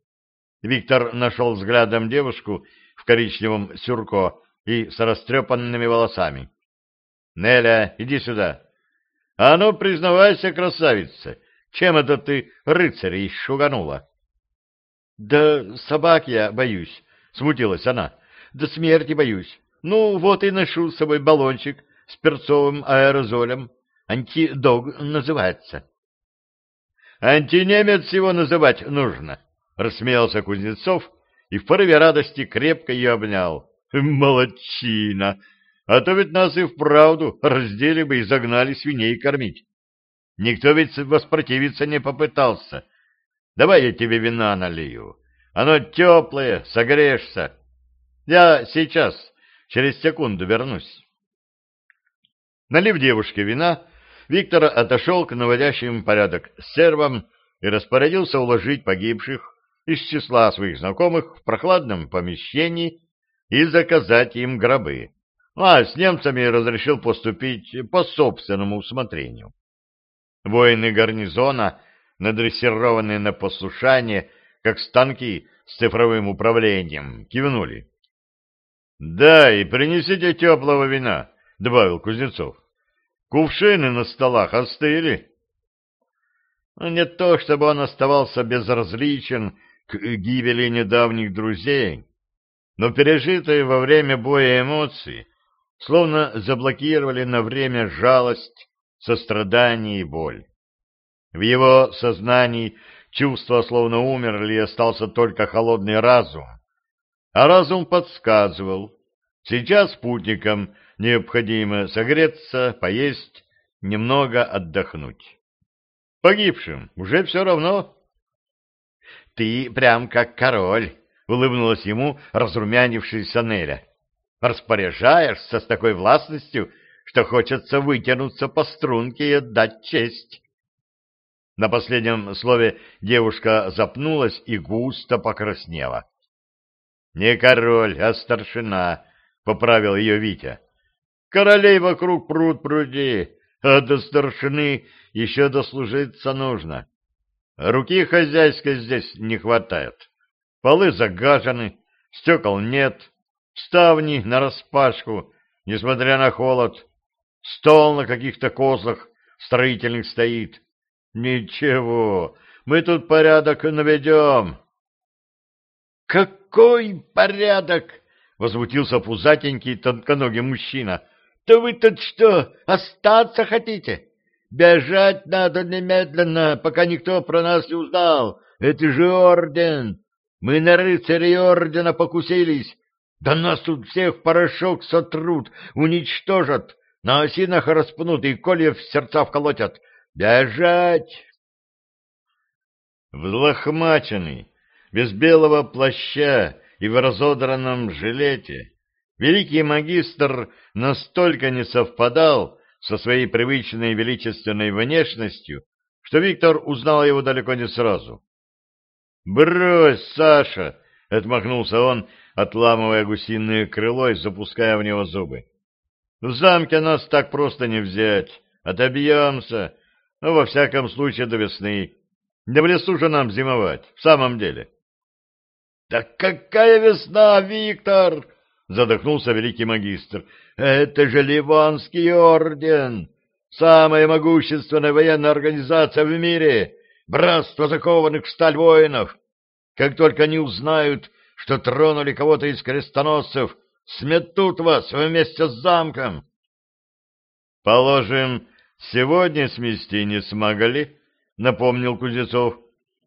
Виктор нашел взглядом девушку в коричневом сюрко и с растрепанными волосами. — Неля, иди сюда. — А ну, признавайся, красавица, чем это ты рыцарей шуганула? — Да собак я боюсь, — смутилась она. — До смерти боюсь. Ну, вот и ношу с собой баллончик с перцовым аэрозолем. Антидог называется. — Антинемец его называть нужно, — рассмеялся Кузнецов и в порыве радости крепко ее обнял. — Молодчина! А то ведь нас и вправду раздели бы и загнали свиней кормить. Никто ведь воспротивиться не попытался. Давай я тебе вина налью. Оно теплое, согреешься. Я сейчас, через секунду вернусь. Налив девушке вина, Виктор отошел к наводящим порядок сервам и распорядился уложить погибших из числа своих знакомых в прохладном помещении и заказать им гробы а с немцами разрешил поступить по собственному усмотрению. Воины гарнизона, надрессированные на послушание, как станки с цифровым управлением, кивнули. — Да, и принесите теплого вина, — добавил Кузнецов. — Кувшины на столах остыли. Ну, не то, чтобы он оставался безразличен к гибели недавних друзей, но пережитые во время боя эмоции словно заблокировали на время жалость, сострадание и боль. В его сознании чувства словно умерли, и остался только холодный разум. А разум подсказывал, сейчас путникам необходимо согреться, поесть, немного отдохнуть. Погибшим уже все равно. — Ты прям как король, — улыбнулась ему разрумянившаяся Неля распоряжаешься с такой властностью, что хочется вытянуться по струнке и отдать честь. На последнем слове девушка запнулась и густо покраснела. — Не король, а старшина, — поправил ее Витя. — Королей вокруг пруд пруди, а до старшины еще дослужиться нужно. Руки хозяйской здесь не хватает. Полы загажены, стекол нет, ставни нараспашку, несмотря на холод, стол на каких-то козлах строительных стоит. Ничего, мы тут порядок наведем. — Какой порядок? — возмутился пузатенький тонконогий мужчина. — Да вы тут что, остаться хотите? Бежать надо немедленно, пока никто про нас не узнал. Это же орден. Мы на рыцарей ордена покусились, да нас тут всех порошок сотрут, уничтожат, на осинах распнут и колья в сердца вколотят. Бежать! Взлохмаченный, без белого плаща и в разодранном жилете, великий магистр настолько не совпадал со своей привычной величественной внешностью, что Виктор узнал его далеко не сразу. «Брось, Саша!» — отмахнулся он, отламывая гусиное крыло и запуская в него зубы. В замке нас так просто не взять. Отобьемся, ну, во всяком случае, до весны. Да в лесу же нам зимовать, в самом деле. — Да какая весна, Виктор! — задохнулся великий магистр. — Это же Ливанский орден! Самая могущественная военная организация в мире! Братство закованных в сталь воинов! Как только они узнают, что тронули кого-то из крестоносцев, сметут вас вместе с замком. — Положим, сегодня смести не смогли, — напомнил Кузнецов.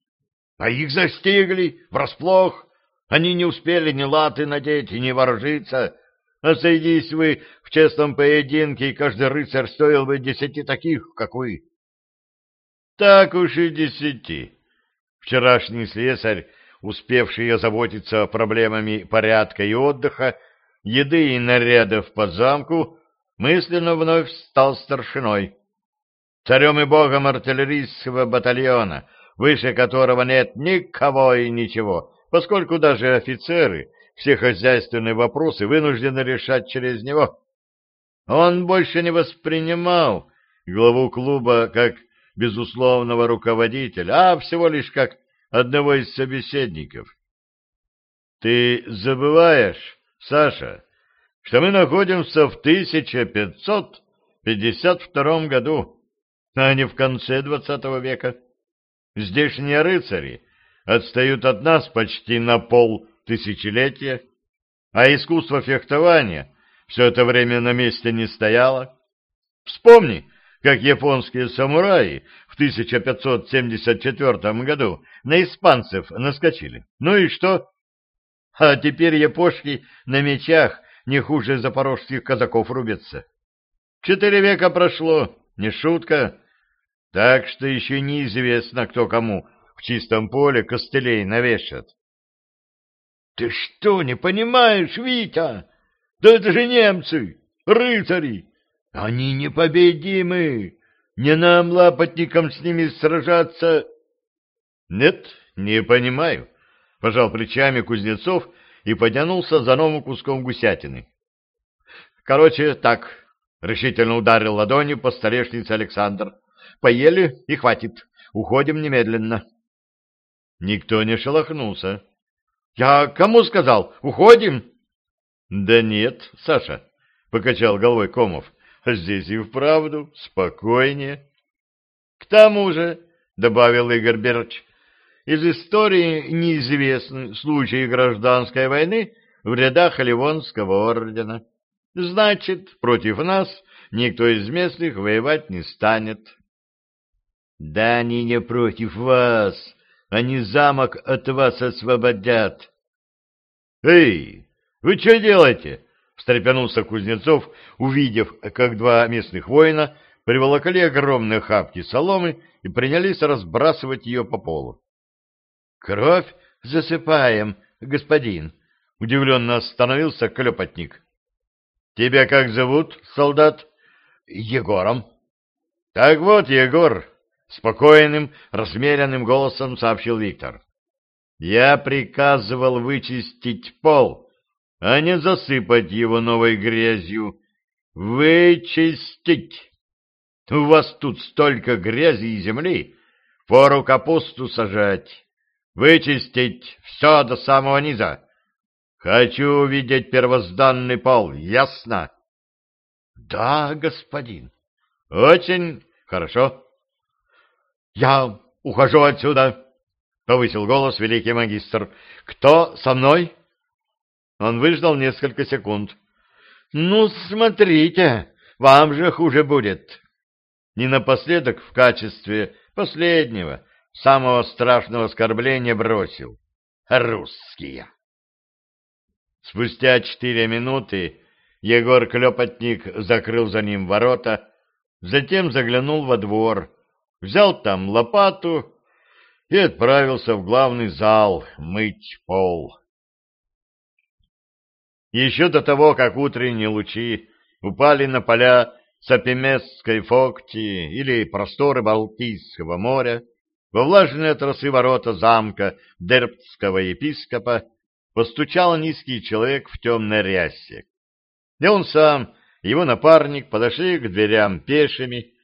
— А их застигли врасплох. Они не успели ни латы надеть и не вооружиться. А сойдись вы в честном поединке, и каждый рыцарь стоил бы десяти таких, как вы. — Так уж и десяти. Вчерашний слесарь, успевший озаботиться проблемами порядка и отдыха, еды и нарядов по замку, мысленно вновь стал старшиной. Царем и богом артиллерийского батальона, выше которого нет никого и ничего, поскольку даже офицеры все хозяйственные вопросы вынуждены решать через него. Он больше не воспринимал главу клуба как безусловного руководителя, а всего лишь как одного из собеседников. Ты забываешь, Саша, что мы находимся в 1552 году, а не в конце двадцатого века. Здешние рыцари отстают от нас почти на пол тысячелетия, а искусство фехтования все это время на месте не стояло. Вспомни, как японские самураи в 1574 году на испанцев наскочили. Ну и что? А теперь япошки на мечах не хуже запорожских казаков рубятся. Четыре века прошло, не шутка. Так что еще неизвестно, кто кому в чистом поле костылей навешат. — Ты что, не понимаешь, Витя? Да это же немцы, рыцари! Они непобедимы! Не нам, лапотникам, с ними сражаться... — Нет, не понимаю, — пожал плечами Кузнецов и потянулся за новым куском гусятины. — Короче, так, — решительно ударил ладонью по столешнице Александр. — Поели и хватит. Уходим немедленно. Никто не шелохнулся. — Я кому сказал? Уходим? — Да нет, Саша, — покачал головой Комов. — Здесь и вправду спокойнее. — К тому же, — добавил Игорь Берч, — из истории неизвестны случаи гражданской войны в рядах Ливонского ордена. Значит, против нас никто из местных воевать не станет. — Да они не против вас, они замок от вас освободят. — Эй, вы что делаете? — встрепенулся Кузнецов, увидев, как два местных воина приволокли огромные хапки соломы и принялись разбрасывать ее по полу. — Кровь засыпаем, господин, — удивленно остановился клепотник. — Тебя как зовут, солдат? — Егором. — Так вот, Егор, — спокойным, размеренным голосом сообщил Виктор. «Я приказывал вычистить пол, а не засыпать его новой грязью. Вычистить! У вас тут столько грязи и земли, пору капусту сажать. Вычистить все до самого низа. Хочу увидеть первозданный пол, ясно?» «Да, господин». «Очень хорошо». «Я ухожу отсюда!» — повысил голос великий магистр. «Кто со мной?» Он выждал несколько секунд. «Ну, смотрите, вам же хуже будет!» Не напоследок в качестве последнего, самого страшного оскорбления бросил. «Русские!» Спустя четыре минуты Егор Клепотник закрыл за ним ворота, затем заглянул во двор, взял там лопату и отправился в главный зал мыть пол. Еще до того, как утренние лучи упали на поля Сапимесской Фокти или просторы Балтийского моря, во влажные тросы ворота замка Дербтского епископа постучал низкий человек в темной рясе. И он сам, его напарник подошли к дверям пешими,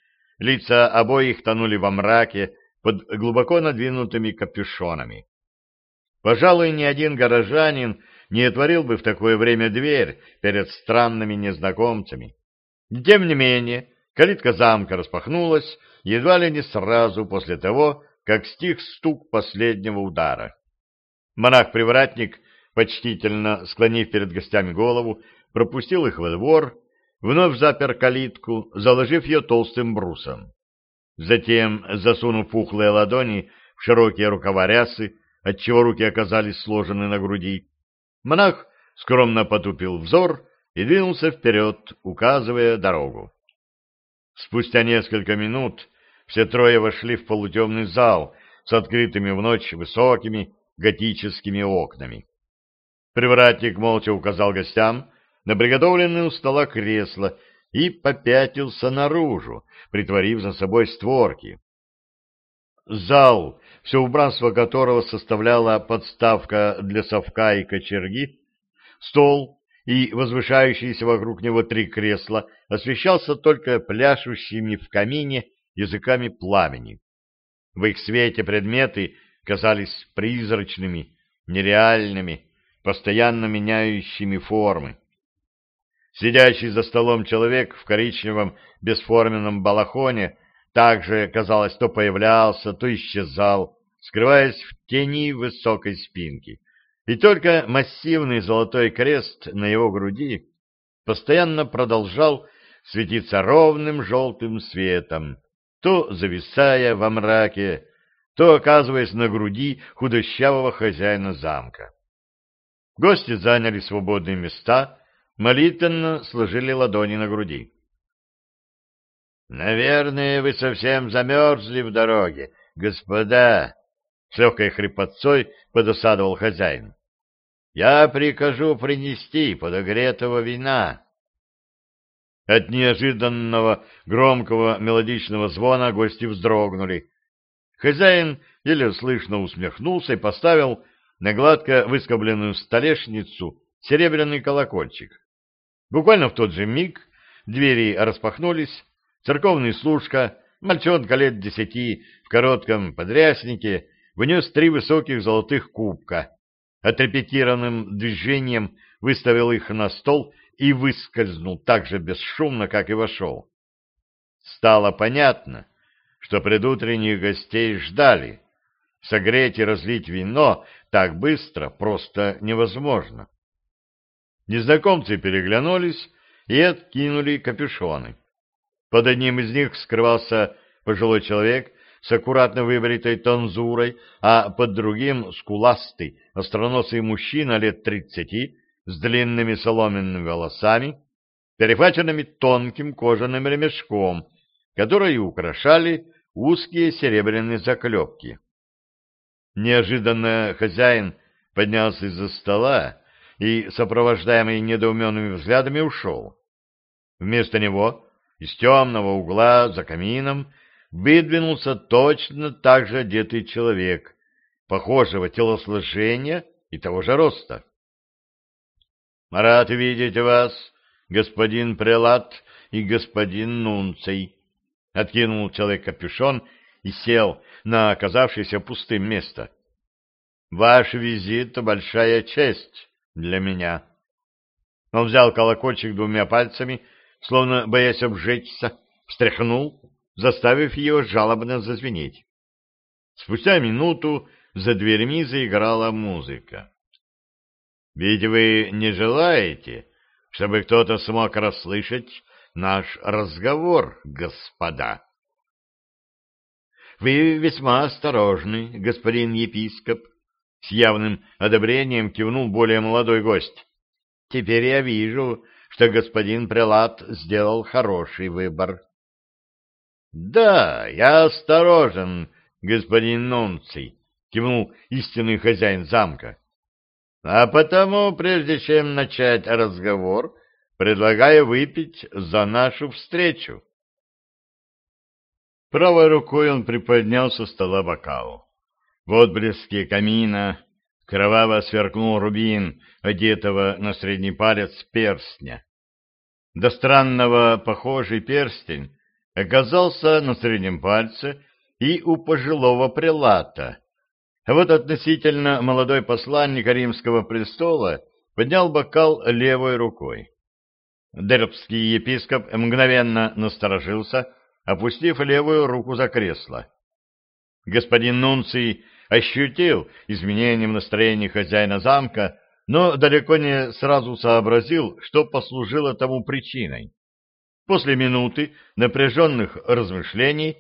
лица обоих тонули во мраке под глубоко надвинутыми капюшонами. Пожалуй, ни один горожанин не отворил бы в такое время дверь перед странными незнакомцами. Тем не менее, калитка замка распахнулась едва ли не сразу после того, как стих стук последнего удара. Монах-привратник, почтительно склонив перед гостями голову, пропустил их во двор, вновь запер калитку, заложив ее толстым брусом. Затем, засунув пухлые ладони в широкие рукава рясы, отчего руки оказались сложены на груди, монах скромно потупил взор и двинулся вперед, указывая дорогу. Спустя несколько минут все трое вошли в полутемный зал с открытыми в ночь высокими готическими окнами. Привратник молча указал гостям на приготовленное у стола кресло и попятился наружу, притворив за собой створки. Зал, все убранство которого составляла подставка для совка и кочерги, стол и возвышающиеся вокруг него три кресла освещался только пляшущими в камине языками пламени. В их свете предметы казались призрачными, нереальными, постоянно меняющими формы. Сидящий за столом человек в коричневом бесформенном балахоне также, казалось, то появлялся, то исчезал, скрываясь в тени высокой спинки. И только массивный золотой крест на его груди постоянно продолжал светиться ровным желтым светом, то зависая во мраке, то оказываясь на груди худощавого хозяина замка. Гости заняли свободные места, молитвенно сложили ладони на груди. «Наверное, вы совсем замерзли в дороге, господа!» С легкой хрипотцой подосадовал хозяин. «Я прикажу принести подогретого вина». От неожиданного громкого мелодичного звона гости вздрогнули. Хозяин еле слышно усмехнулся и поставил на гладко выскобленную столешницу серебряный колокольчик. Буквально в тот же миг двери распахнулись, Церковный служка, мальчонка лет десяти, в коротком подряснике, внес три высоких золотых кубка. Отрепетированным движением выставил их на стол и выскользнул так же бесшумно, как и вошел. Стало понятно, что предутренних гостей ждали. Согреть и разлить вино так быстро просто невозможно. Незнакомцы переглянулись и откинули капюшоны. Под одним из них скрывался пожилой человек с аккуратно выбритой тонзурой, а под другим — скуластый, остроносый мужчина лет тридцати, с длинными соломенными волосами, перехваченными тонким кожаным ремешком, которые украшали узкие серебряные заклепки. Неожиданно хозяин поднялся из-за стола и, сопровождаемый недоуменными взглядами, ушел. Вместо него из темного угла за камином выдвинулся точно так же одетый человек, похожего телосложения и того же роста. — Рад видеть вас, господин прелат и господин Нунций, — откинул человек капюшон и сел на оказавшееся пустым место. — Ваш визит — большая честь для меня. Он взял колокольчик двумя пальцами словно боясь обжечься, встряхнул, заставив ее жалобно зазвенеть. Спустя минуту за дверьми заиграла музыка. — Ведь вы не желаете, чтобы кто-то смог расслышать наш разговор, господа? — Вы весьма осторожны, господин епископ, — с явным одобрением кивнул более молодой гость. — Теперь я вижу, что господин прелат сделал хороший выбор. — Да, я осторожен, господин Нунций, — кивнул истинный хозяин замка. — А потому, прежде чем начать разговор, предлагаю выпить за нашу встречу. Правой рукой он приподнял со стола бокал. В отблеске камина Кроваво сверкнул рубин, одетого на средний палец перстня. До странного похожий перстень оказался на среднем пальце и у пожилого прелата. А вот относительно молодой посланник римского престола поднял бокал левой рукой. Дербский епископ мгновенно насторожился, опустив левую руку за кресло. Господин Нунций ощутил изменение в настроении хозяина замка, но далеко не сразу сообразил, что послужило тому причиной. После минуты напряженных размышлений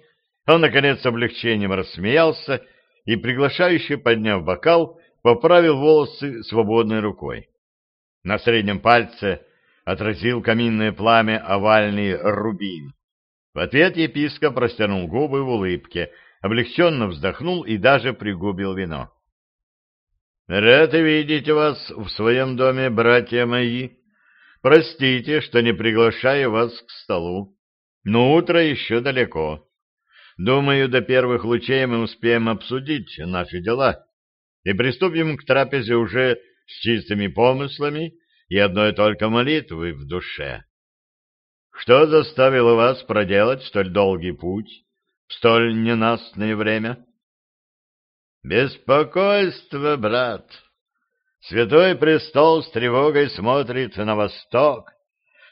он, наконец, с облегчением рассмеялся и, приглашающе подняв бокал, поправил волосы свободной рукой. На среднем пальце отразил каминное пламя овальный рубин. В ответ епископ растянул губы в улыбке, облегченно вздохнул и даже пригубил вино. — Рад видеть вас в своем доме, братья мои. Простите, что не приглашаю вас к столу. Но утро еще далеко. Думаю, до первых лучей мы успеем обсудить наши дела и приступим к трапезе уже с чистыми помыслами и одной только молитвы в душе. Что заставило вас проделать столь долгий путь столь ненастное время? Беспокойство, брат. Святой престол с тревогой смотрит на восток,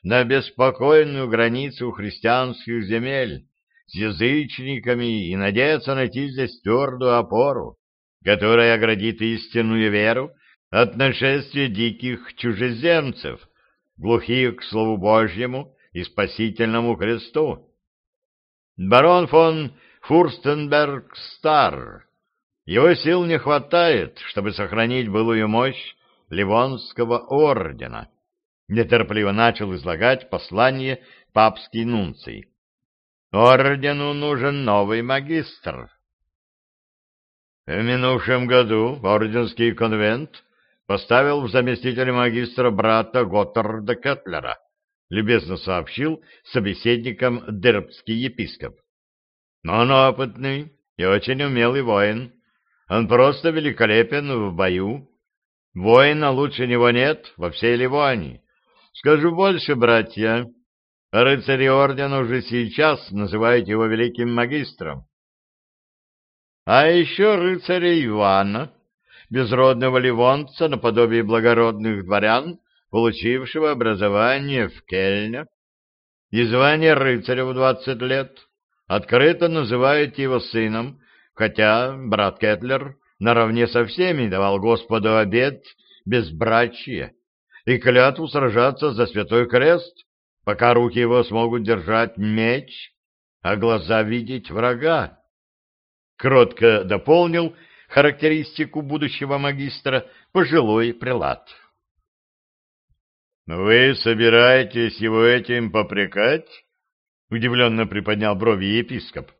на беспокойную границу христианских земель с язычниками и надеется найти здесь твердую опору, которая оградит истинную веру от нашествия диких чужеземцев, глухих к Слову Божьему и спасительному кресту. Барон фон Фурстенберг-Стар. Его сил не хватает, чтобы сохранить былую мощь Ливонского ордена. Неторпеливо начал излагать послание папский нунций. Ордену нужен новый магистр. В минувшем году орденский конвент поставил в заместителя магистра брата Готтарда Кетлера, любезно сообщил собеседникам дербский епископ. Но он опытный и очень умелый воин. Он просто великолепен в бою. Воина лучше него нет во всей Ливонии. Скажу больше, братья, рыцари ордена уже сейчас называют его великим магистром. А еще рыцаря Ивана, безродного ливонца наподобие благородных дворян, получившего образование в Кельне, и звание рыцаря в двадцать лет, открыто называют его сыном, хотя брат Кетлер наравне со всеми давал Господу обет безбрачия и клятву сражаться за святой крест, пока руки его смогут держать меч, а глаза видеть врага. Кротко дополнил характеристику будущего магистра пожилой прелат. «Вы собираетесь его этим попрекать?» — удивленно приподнял брови епископ.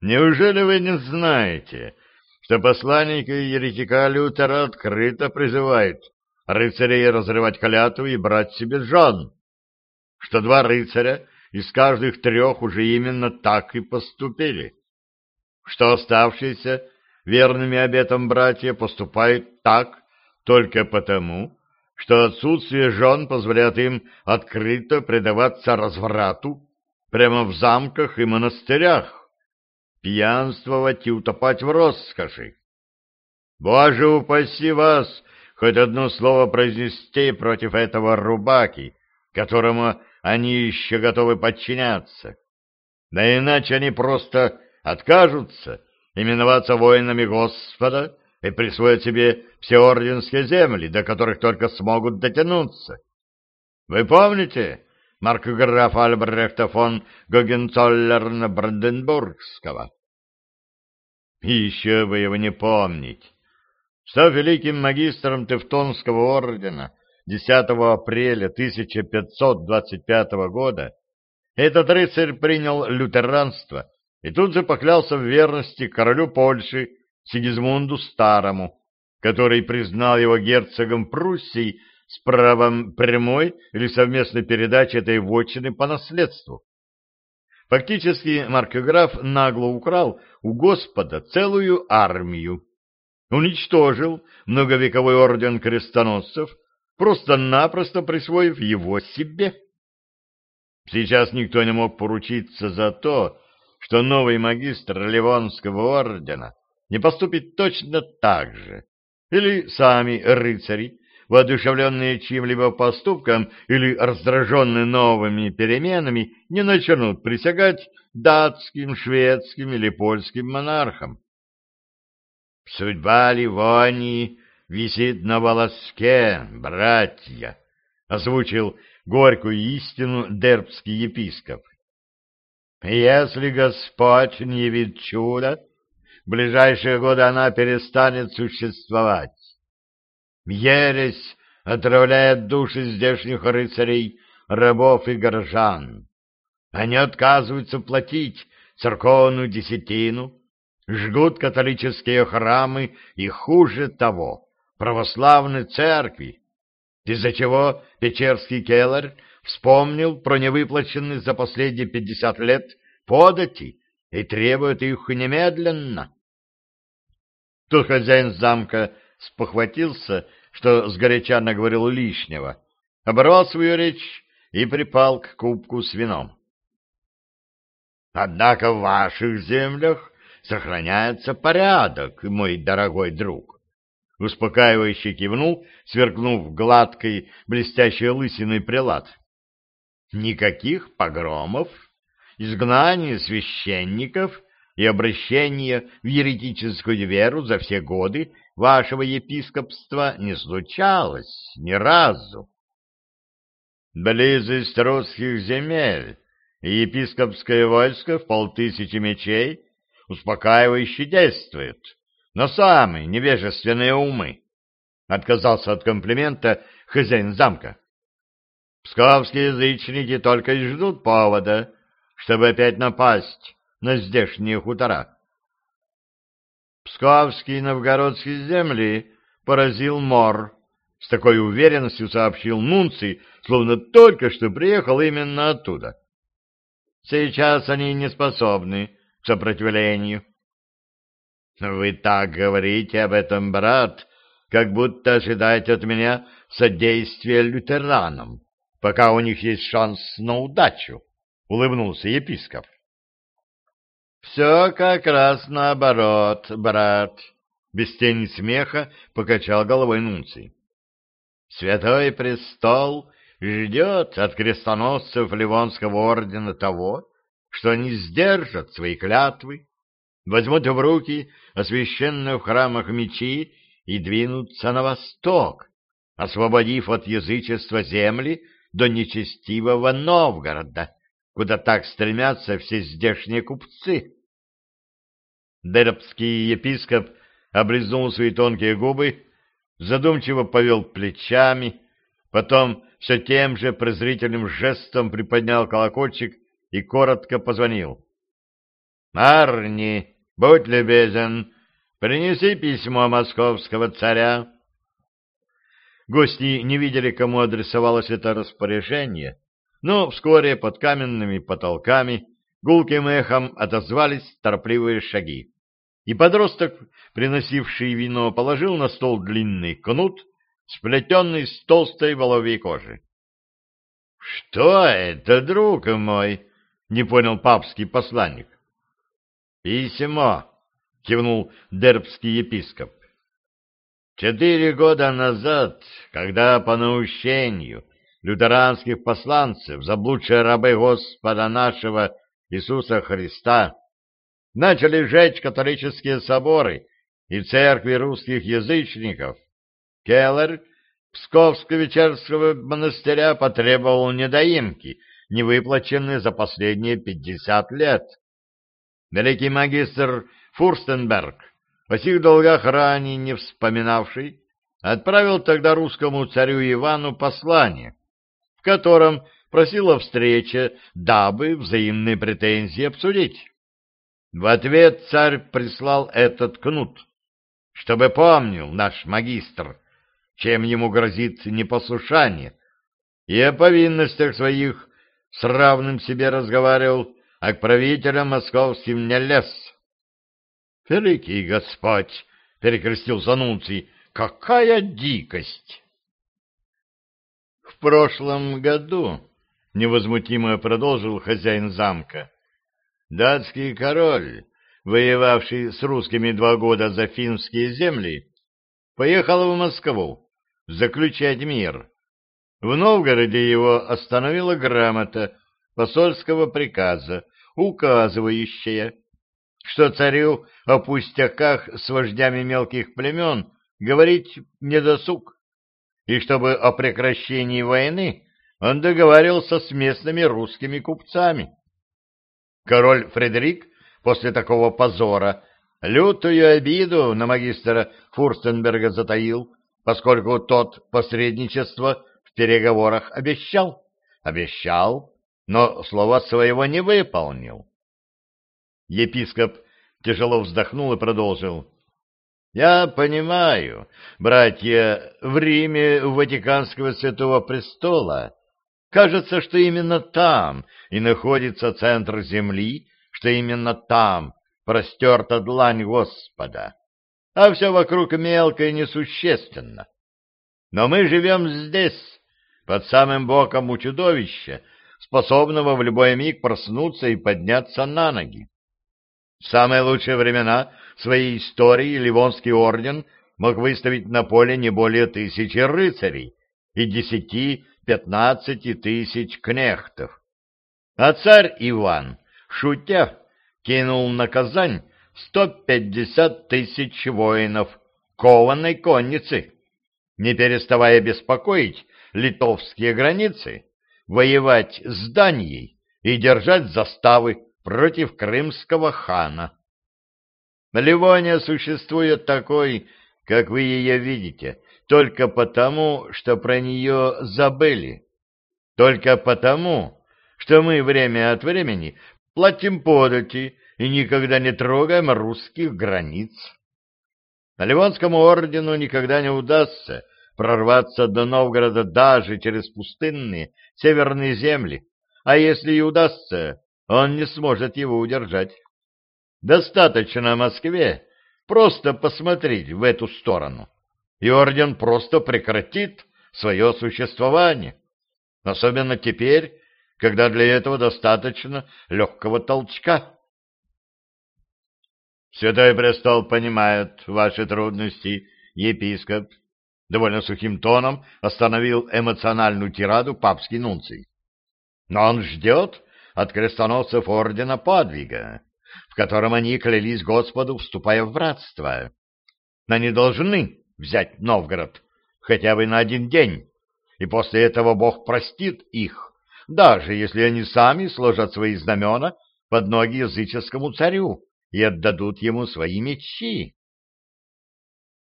«Неужели вы не знаете, что посланники еретика Лютера открыто призывают рыцарей разрывать клятву и брать себе жен? Что два рыцаря из каждых трех уже именно так и поступили? Что оставшиеся верными обетам братья поступают так только потому, что отсутствие жен позволяет им открыто предаваться разврату прямо в замках и монастырях, пьянствовать и утопать в роскоши. Боже упаси вас хоть одно слово произнести против этого рубаки, которому они еще готовы подчиняться. Да иначе они просто откажутся именоваться воинами Господа и присвоят себе все орденские земли, до которых только смогут дотянуться. Вы помните маркграфа Альбрехта фон Гогенцоллерна-Бранденбургского? И еще бы его не помнить. Став великим магистром Тевтонского ордена 10 апреля 1525 года, этот рыцарь принял лютеранство и тут же поклялся в верности королю Польши Сигизмунду Старому, который признал его герцогом Пруссии с правом прямой или совместной передачи этой вотчины по наследству. Фактически маркограф нагло украл у Господа целую армию, уничтожил многовековой орден крестоносцев, просто-напросто присвоив его себе. Сейчас никто не мог поручиться за то, что новый магистр Ливонского ордена не поступит точно так же, или сами рыцари, воодушевленные чьим-либо поступком или раздраженные новыми переменами, не начнут присягать датским, шведским или польским монархам. «Судьба Ливонии висит на волоске, братья», — озвучил горькую истину дербский епископ. «Если Господь не видит чуда, в ближайшие годы она перестанет существовать. Ересь отравляет души здешних рыцарей, рабов и горожан. Они отказываются платить церковную десятину, жгут католические храмы и, хуже того, православные церкви, из-за чего Печерский келлер вспомнил про невыплаченные за последние пятьдесят лет подати и требует их немедленно. Тут хозяин замка спохватился, что сгоряча наговорил лишнего, оборвал свою речь и припал к кубку с вином. Однако в ваших землях сохраняется порядок, мой дорогой друг. Успокаивающе кивнул, сверкнув гладкой, блестящей лысиной прилад. Никаких погромов, изгнания священников и обращения в еретическую веру за все годы вашего епископства не случалось ни разу. Близость русских земель и епископское войско в полтысячи мечей успокаивающе действует на самые невежественные умы. Отказался от комплимента хозяин замка. Псковские язычники только и ждут повода, чтобы опять напасть на здешние хутора. Псковские и новгородские земли поразил мор. С такой уверенностью сообщил Нунций, словно только что приехал именно оттуда. Сейчас они не способны к сопротивлению. Вы так говорите об этом, брат, как будто ожидаете от меня содействия лютеранам, пока у них есть шанс на удачу, — улыбнулся епископ. Все как раз наоборот, брат, без тени смеха покачал головой Нунций. Святой престол ждет от крестоносцев Ливонского ордена того, что они сдержат свои клятвы, возьмут в руки освященные в храмах мечи и двинутся на восток, освободив от язычества земли до нечестивого Новгорода, куда так стремятся все здешние купцы. Дербский епископ облизнул свои тонкие губы, задумчиво повел плечами, потом все тем же презрительным жестом приподнял колокольчик и коротко позвонил. — Арни, будь любезен, принеси письмо московского царя. Гости не видели, кому адресовалось это распоряжение, но вскоре под каменными потолками гулким эхом отозвались торопливые шаги, и подросток, приносивший вино, положил на стол длинный кнут, сплетенный с толстой воловьей кожи. — Что это, друг мой? — не понял папский посланник. — Письмо, — кивнул дербский епископ. Четыре года назад, когда по наущению лютеранских посланцев, заблудшие рабы Господа нашего Иисуса Христа, начали жечь католические соборы и церкви русских язычников, Келлер Псковско-Вечерского монастыря потребовал недоимки, не выплаченные за последние пятьдесят лет. Великий магистр Фурстенберг, о сих долгах ранее не вспоминавший, отправил тогда русскому царю Ивану послание, котором просил о встрече, дабы взаимные претензии обсудить. В ответ царь прислал этот кнут, чтобы помнил наш магистр, чем ему грозит непослушание, и о повинностях своих с равным себе разговаривал, а к правителям московским не лез. — Великий Господь! — перекрестился Нунций. — Какая дикость! Прошлом году — невозмутимо продолжил хозяин замка. «Датский король, воевавший с русскими два года за финские земли, поехал в Москву заключать мир. В Новгороде его остановила грамота посольского приказа, указывающая, что царю о пустяках с вождями мелких племен говорить не досуг, и чтобы о прекращении войны он договаривался с местными русскими купцами. Король Фредерик после такого позора лютую обиду на магистра Фурстенберга затаил, поскольку тот посредничество в переговорах обещал. Обещал, но слова своего не выполнил. Епископ тяжело вздохнул и продолжил. «Я понимаю, братья, в Риме у Ватиканского Святого Престола кажется, что именно там и находится центр земли, что именно там простерта длань Господа, а все вокруг мелко и несущественно. Но мы живем здесь, под самым боком у чудовища, способного в любой миг проснуться и подняться на ноги. В самые лучшие времена своей истории Ливонский орден мог выставить на поле не более тысячи рыцарей и десяти-пятнадцати тысяч кнехтов. А царь Иван, шутя, кинул на Казань сто пятьдесят тысяч воинов кованой конницы, не переставая беспокоить литовские границы, воевать с Данией и держать заставы против крымского хана. Ливония существует такой, как вы ее видите, только потому, что про нее забыли. Только потому, что мы время от времени платим подати и никогда не трогаем русских границ. А Ливонскому ордену никогда не удастся прорваться до Новгорода даже через пустынные северные земли, а если и удастся, он не сможет его удержать. Достаточно Москве просто посмотреть в эту сторону, и орден просто прекратит свое существование. Особенно теперь, когда для этого достаточно легкого толчка. Святой престол понимает ваши трудности, епископ. Довольно сухим тоном остановил эмоциональную тираду папский нунций. Но он ждет от крестоносцев ордена подвига в котором они клялись Господу, вступая в братство. Они должны взять Новгород хотя бы на один день, и после этого Бог простит их, даже если они сами сложат свои знамена под ноги языческому царю и отдадут ему свои мечи.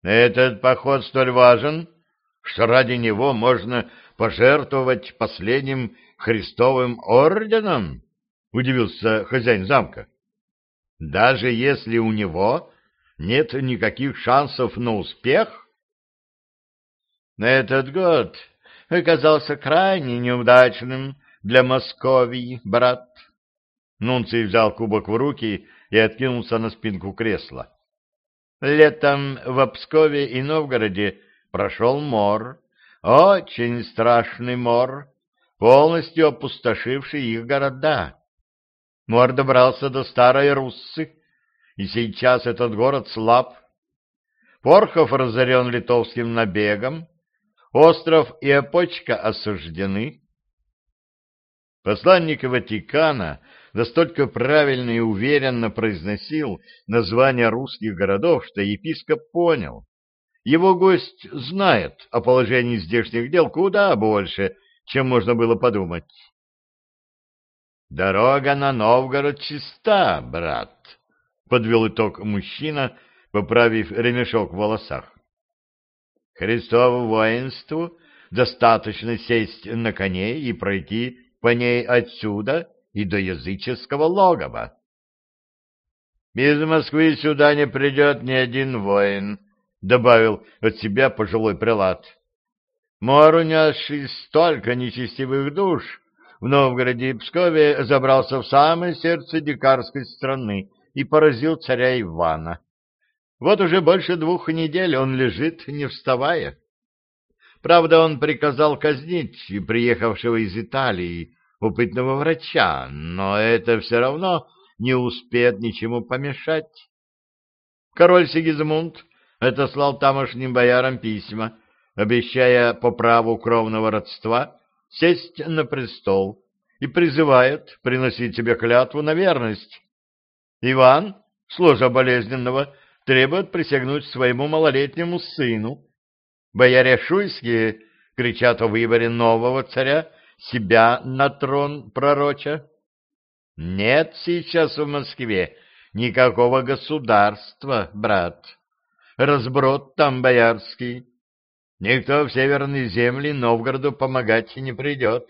Этот поход столь важен, что ради него можно пожертвовать последним Христовым орденом, — удивился хозяин замка даже если у него нет никаких шансов на успех? Этот год оказался крайне неудачным для Московии, брат. Нунций взял кубок в руки и откинулся на спинку кресла. Летом в Пскове и Новгороде прошел мор, очень страшный мор, полностью опустошивший их города. Мор добрался до Старой Руссы, и сейчас этот город слаб. Порхов разорен литовским набегом, остров и опочка осуждены. Посланник Ватикана настолько правильно и уверенно произносил названия русских городов, что епископ понял. Его гость знает о положении здешних дел куда больше, чем можно было подумать. Дорога на Новгород чиста, брат, — подвел итог мужчина, поправив ремешок в волосах. Христову воинству достаточно сесть на коне и пройти по ней отсюда и до языческого логова. «Из Москвы сюда не придет ни один воин», — добавил от себя пожилой прелат. «Мор, унесший столько нечестивых душ, в Новгороде и Пскове забрался в самое сердце дикарской страны и поразил царя Ивана. Вот уже больше двух недель он лежит, не вставая. Правда, он приказал казнить приехавшего из Италии опытного врача, но это все равно не успеет ничему помешать. Король Сигизмунд отослал тамошним боярам письма, обещая по праву кровного родства сесть на престол и призывает приносить себе клятву на верность. Иван, сложа болезненного, требует присягнуть своему малолетнему сыну. Бояре шуйские кричат о выборе нового царя, себя на трон пророча. Нет сейчас в Москве никакого государства, брат. Разброд там боярский. Никто в северные земли Новгороду помогать не придет.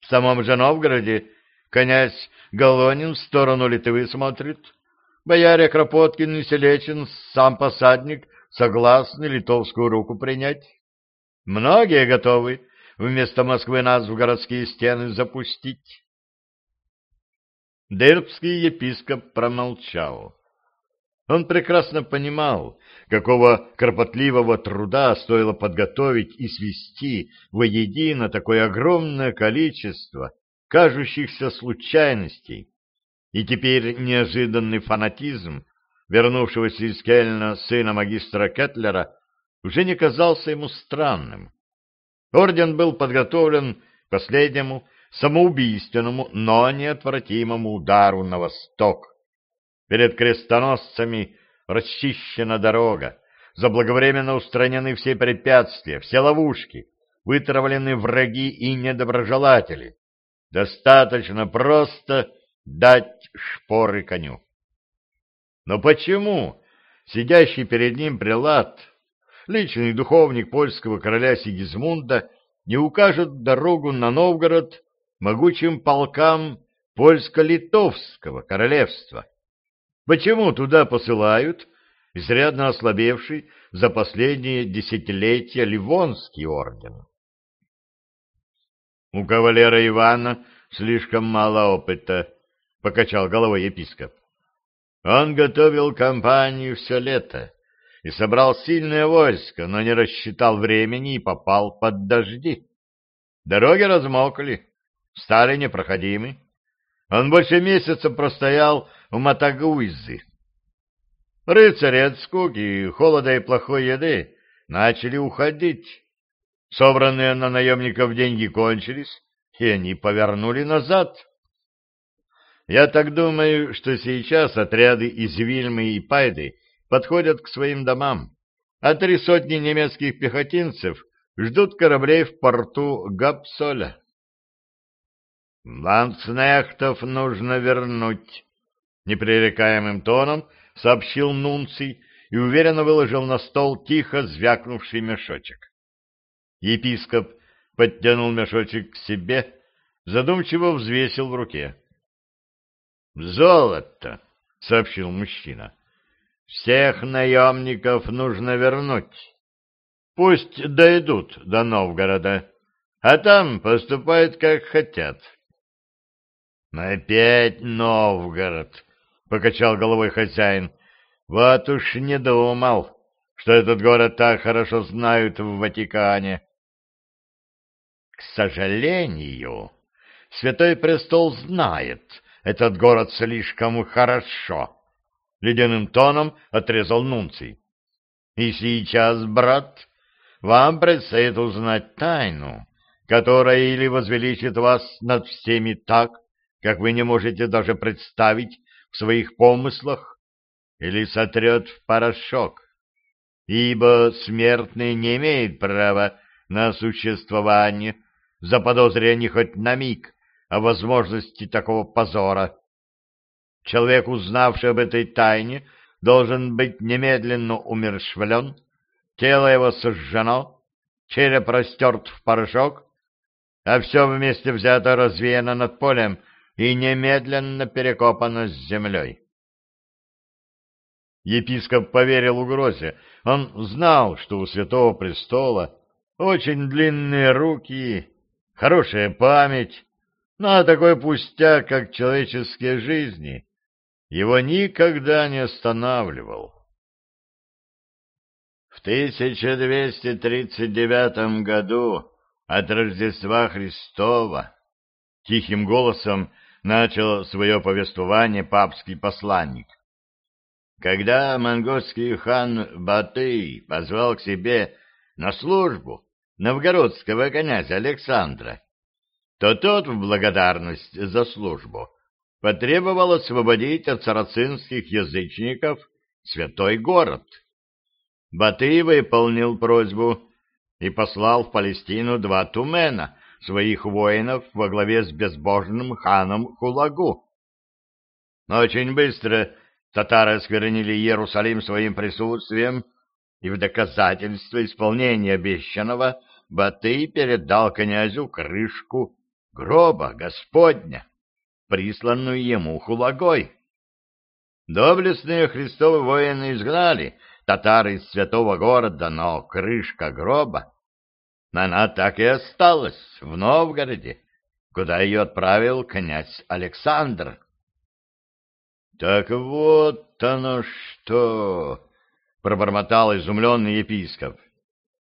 В самом же Новгороде князь Голонин в сторону Литвы смотрит. Бояре Кропоткин и Селечин, сам посадник, согласны литовскую руку принять. Многие готовы вместо Москвы нас в городские стены запустить. Дербский епископ промолчал. Он прекрасно понимал, какого кропотливого труда стоило подготовить и свести воедино такое огромное количество кажущихся случайностей, и теперь неожиданный фанатизм, вернувшегося из Кельна сына магистра Кетлера, уже не казался ему странным. Орден был подготовлен последнему самоубийственному, но неотвратимому удару на восток. Перед крестоносцами расчищена дорога, заблаговременно устранены все препятствия, все ловушки, вытравлены враги и недоброжелатели. Достаточно просто дать шпоры коню. Но почему сидящий перед ним прелат, личный духовник польского короля Сигизмунда, не укажет дорогу на Новгород могучим полкам польско-литовского королевства? Почему туда посылают изрядно ослабевший за последние десятилетия Ливонский орден? У кавалера Ивана слишком мало опыта, — покачал головой епископ. Он готовил кампанию все лето и собрал сильное войско, но не рассчитал времени и попал под дожди. Дороги размокли, стали непроходимы. Он больше месяца простоял в Матагуизе. Рыцари от скуки, холода и плохой еды начали уходить. Собранные на наемников деньги кончились, и они повернули назад. Я так думаю, что сейчас отряды из Вильмы и Пайды подходят к своим домам, а три сотни немецких пехотинцев ждут кораблей в порту Гапсоля. «Ланцнехтов нужно вернуть», — непререкаемым тоном сообщил Нунций и уверенно выложил на стол тихо звякнувший мешочек. Епископ подтянул мешочек к себе, задумчиво взвесил в руке. «Золото!» — сообщил мужчина. «Всех наемников нужно вернуть. Пусть дойдут до Новгорода, а там поступают как хотят». «Опять Новгород!» — покачал головой хозяин. «Вот уж не думал, что этот город так хорошо знают в Ватикане». «К сожалению, Святой Престол знает, этот город слишком хорошо, — ледяным тоном отрезал Нунций. И сейчас, брат, вам предстоит узнать тайну, которая или возвеличит вас над всеми так, как вы не можете даже представить в своих помыслах, или сотрет в порошок, ибо смертный не имеет права на существование, заподозря не хоть на миг о возможности такого позора. Человек, узнавший об этой тайне, должен быть немедленно умершвлен, тело его сожжено, череп растерт в порошок, а все вместе взято развеяно над полем и немедленно перекопано с землей. Епископ поверил угрозе. Он знал, что у Святого Престола очень длинные руки, хорошая память, но такой пустяк, как человеческие жизни, его никогда не останавливал. В 1239 году от Рождества Христова — тихим голосом начал свое повествование папский посланник. Когда монгольский хан Батый позвал к себе на службу новгородского князя Александра, то тот в благодарность за службу потребовал освободить от сарацинских язычников святой город. Батый выполнил просьбу и послал в Палестину два тумена, своих воинов во главе с безбожным ханом Хулагу. Очень быстро татары осквернили Иерусалим своим присутствием, и в доказательство исполнения обещанного Батый передал князю крышку гроба Господня, присланную ему Хулагой. Доблестные Христовы воины изгнали татар из святого города, но крышка гроба, она так и осталась в Новгороде, куда ее отправил князь Александр. — Так вот оно что! — пробормотал изумленный епископ.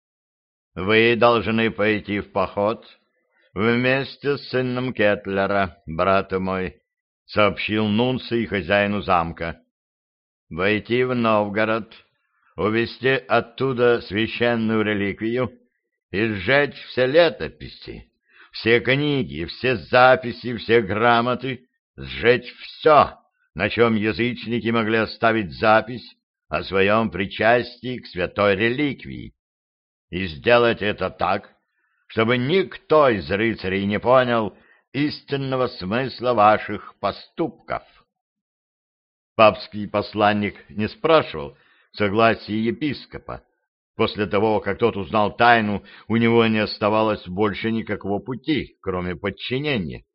— Вы должны пойти в поход вместе с сыном Кетлера, брат мой, — сообщил Нунций хозяину замка. — Войти в Новгород — увезти оттуда священную реликвию и сжечь все летописи, все книги, все записи, все грамоты, сжечь все, на чем язычники могли оставить запись о своем причастии к святой реликвии, и сделать это так, чтобы никто из рыцарей не понял истинного смысла ваших поступков. Папский посланник не спрашивал, согласии епископа. После того, как тот узнал тайну, у него не оставалось больше никакого пути, кроме подчинения.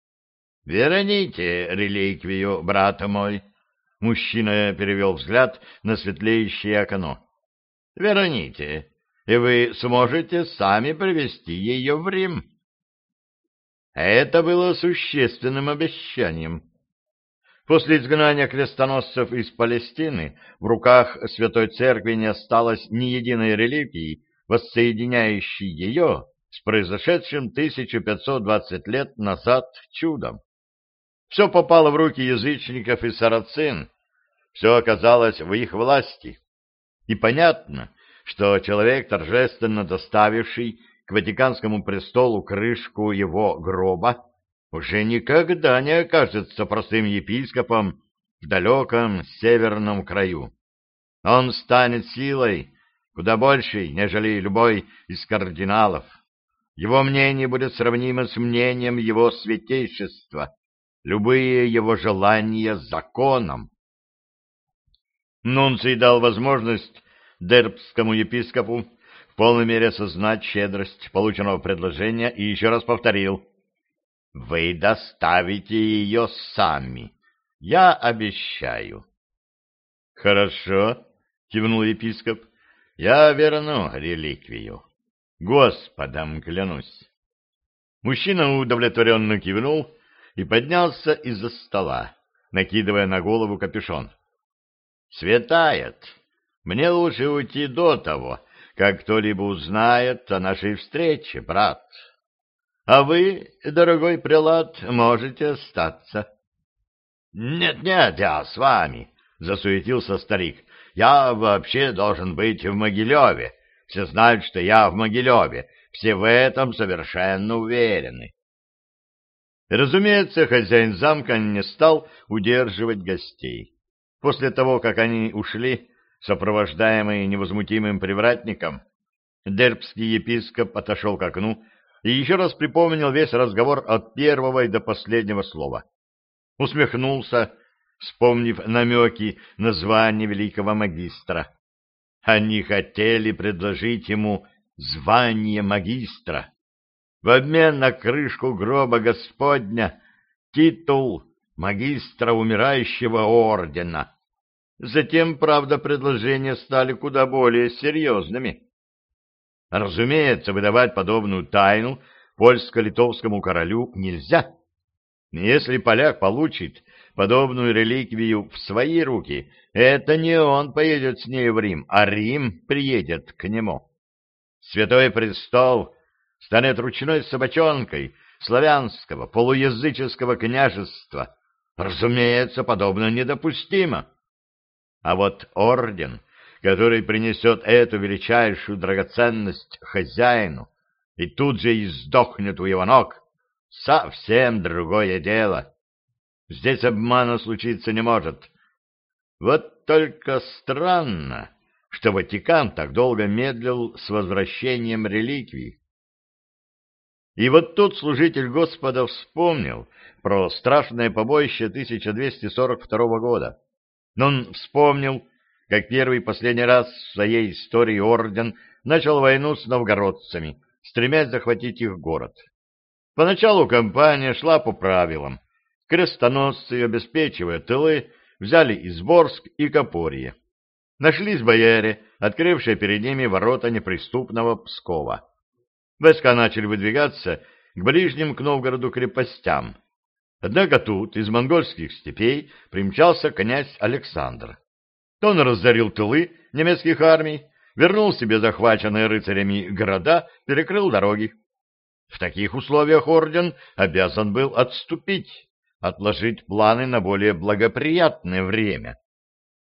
— Верните реликвию, брат мой! — мужчина перевел взгляд на светлеющее окно. — Верните, и вы сможете сами привести ее в Рим. Это было существенным обещанием. После изгнания крестоносцев из Палестины в руках Святой Церкви не осталось ни единой реликвии, воссоединяющей ее с произошедшим 1520 лет назад чудом. Все попало в руки язычников и сарацин, все оказалось в их власти. И понятно, что человек, торжественно доставивший к Ватиканскому престолу крышку его гроба, уже никогда не окажется простым епископом в далеком северном краю. Он станет силой куда большей, нежели любой из кардиналов. Его мнение будет сравнимо с мнением его святейшества, любые его желания законом. Нунций дал возможность дербскому епископу в полной мере осознать щедрость полученного предложения и еще раз повторил — вы доставите ее сами. Я обещаю. — Хорошо, — кивнул епископ. — Я верну реликвию. Господом клянусь. Мужчина удовлетворенно кивнул и поднялся из-за стола, накидывая на голову капюшон. — Светает. Мне лучше уйти до того, как кто-либо узнает о нашей встрече, брат. — а вы, дорогой прелат, можете остаться. «Нет, — Нет-нет, я с вами, — засуетился старик. — Я вообще должен быть в Могилеве. Все знают, что я в Могилеве. Все в этом совершенно уверены. Разумеется, хозяин замка не стал удерживать гостей. После того, как они ушли, сопровождаемые невозмутимым привратником, дербский епископ отошел к окну и еще раз припомнил весь разговор от первого и до последнего слова. Усмехнулся, вспомнив намеки на звание великого магистра. Они хотели предложить ему звание магистра. В обмен на крышку гроба Господня титул магистра умирающего ордена. Затем, правда, предложения стали куда более серьезными. Разумеется, выдавать подобную тайну польско-литовскому королю нельзя. Если поляк получит подобную реликвию в свои руки, это не он поедет с ней в Рим, а Рим приедет к нему. Святой престол станет ручной собачонкой, славянского полуязыческого княжества. Разумеется, подобное недопустимо. А вот орден, который принесет эту величайшую драгоценность хозяину и тут же и сдохнет у его ног, совсем другое дело. Здесь обмана случиться не может. Вот только странно, что Ватикан так долго медлил с возвращением реликвий. И вот тут служитель Господа вспомнил про страшное побоище 1242 года. Но он вспомнил, как первый и последний раз в своей истории орден начал войну с новгородцами, стремясь захватить их город. Поначалу кампания шла по правилам. Крестоносцы, обеспечивая тылы, взяли Изборск и Копорье. Нашлись бояре, открывшие перед ними ворота неприступного Пскова. Войска начали выдвигаться к ближним к Новгороду крепостям. Однако тут из монгольских степей примчался князь Александр. Он разорил тылы немецких армий, вернул себе захваченные рыцарями города, перекрыл дороги. В таких условиях орден обязан был отступить, отложить планы на более благоприятное время.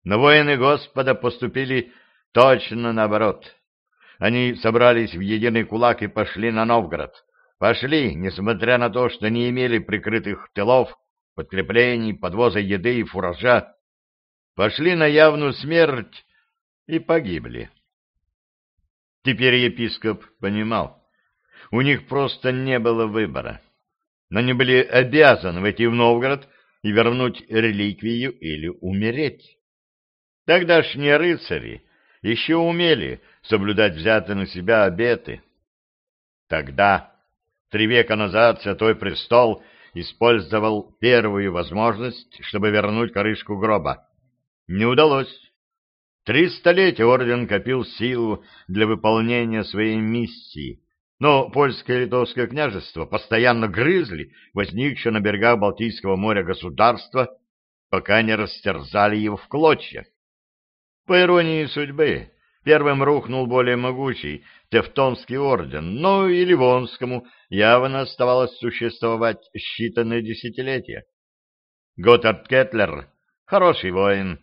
Но воины Господа поступили точно наоборот. Они собрались в единый кулак и пошли на Новгород. Пошли, несмотря на то, что не имели прикрытых тылов, подкреплений, подвоза еды и фуража. Пошли на явную смерть и погибли. Теперь епископ понимал, у них просто не было выбора. Но они были обязаны войти в Новгород и вернуть реликвию или умереть. Тогдашние рыцари еще умели соблюдать взятые на себя обеты. Тогда, три века назад, Святой Престол использовал первую возможность, чтобы вернуть крышку гроба. Не удалось. Три столетия орден копил силу для выполнения своей миссии, но польское и литовское княжество постоянно грызли возникшее на берегах Балтийского моря государство, пока не растерзали его в клочья. По иронии судьбы, первым рухнул более могучий Тевтонский орден, но и Ливонскому явно оставалось существовать считанные десятилетия. Готард Кетлер — хороший воин,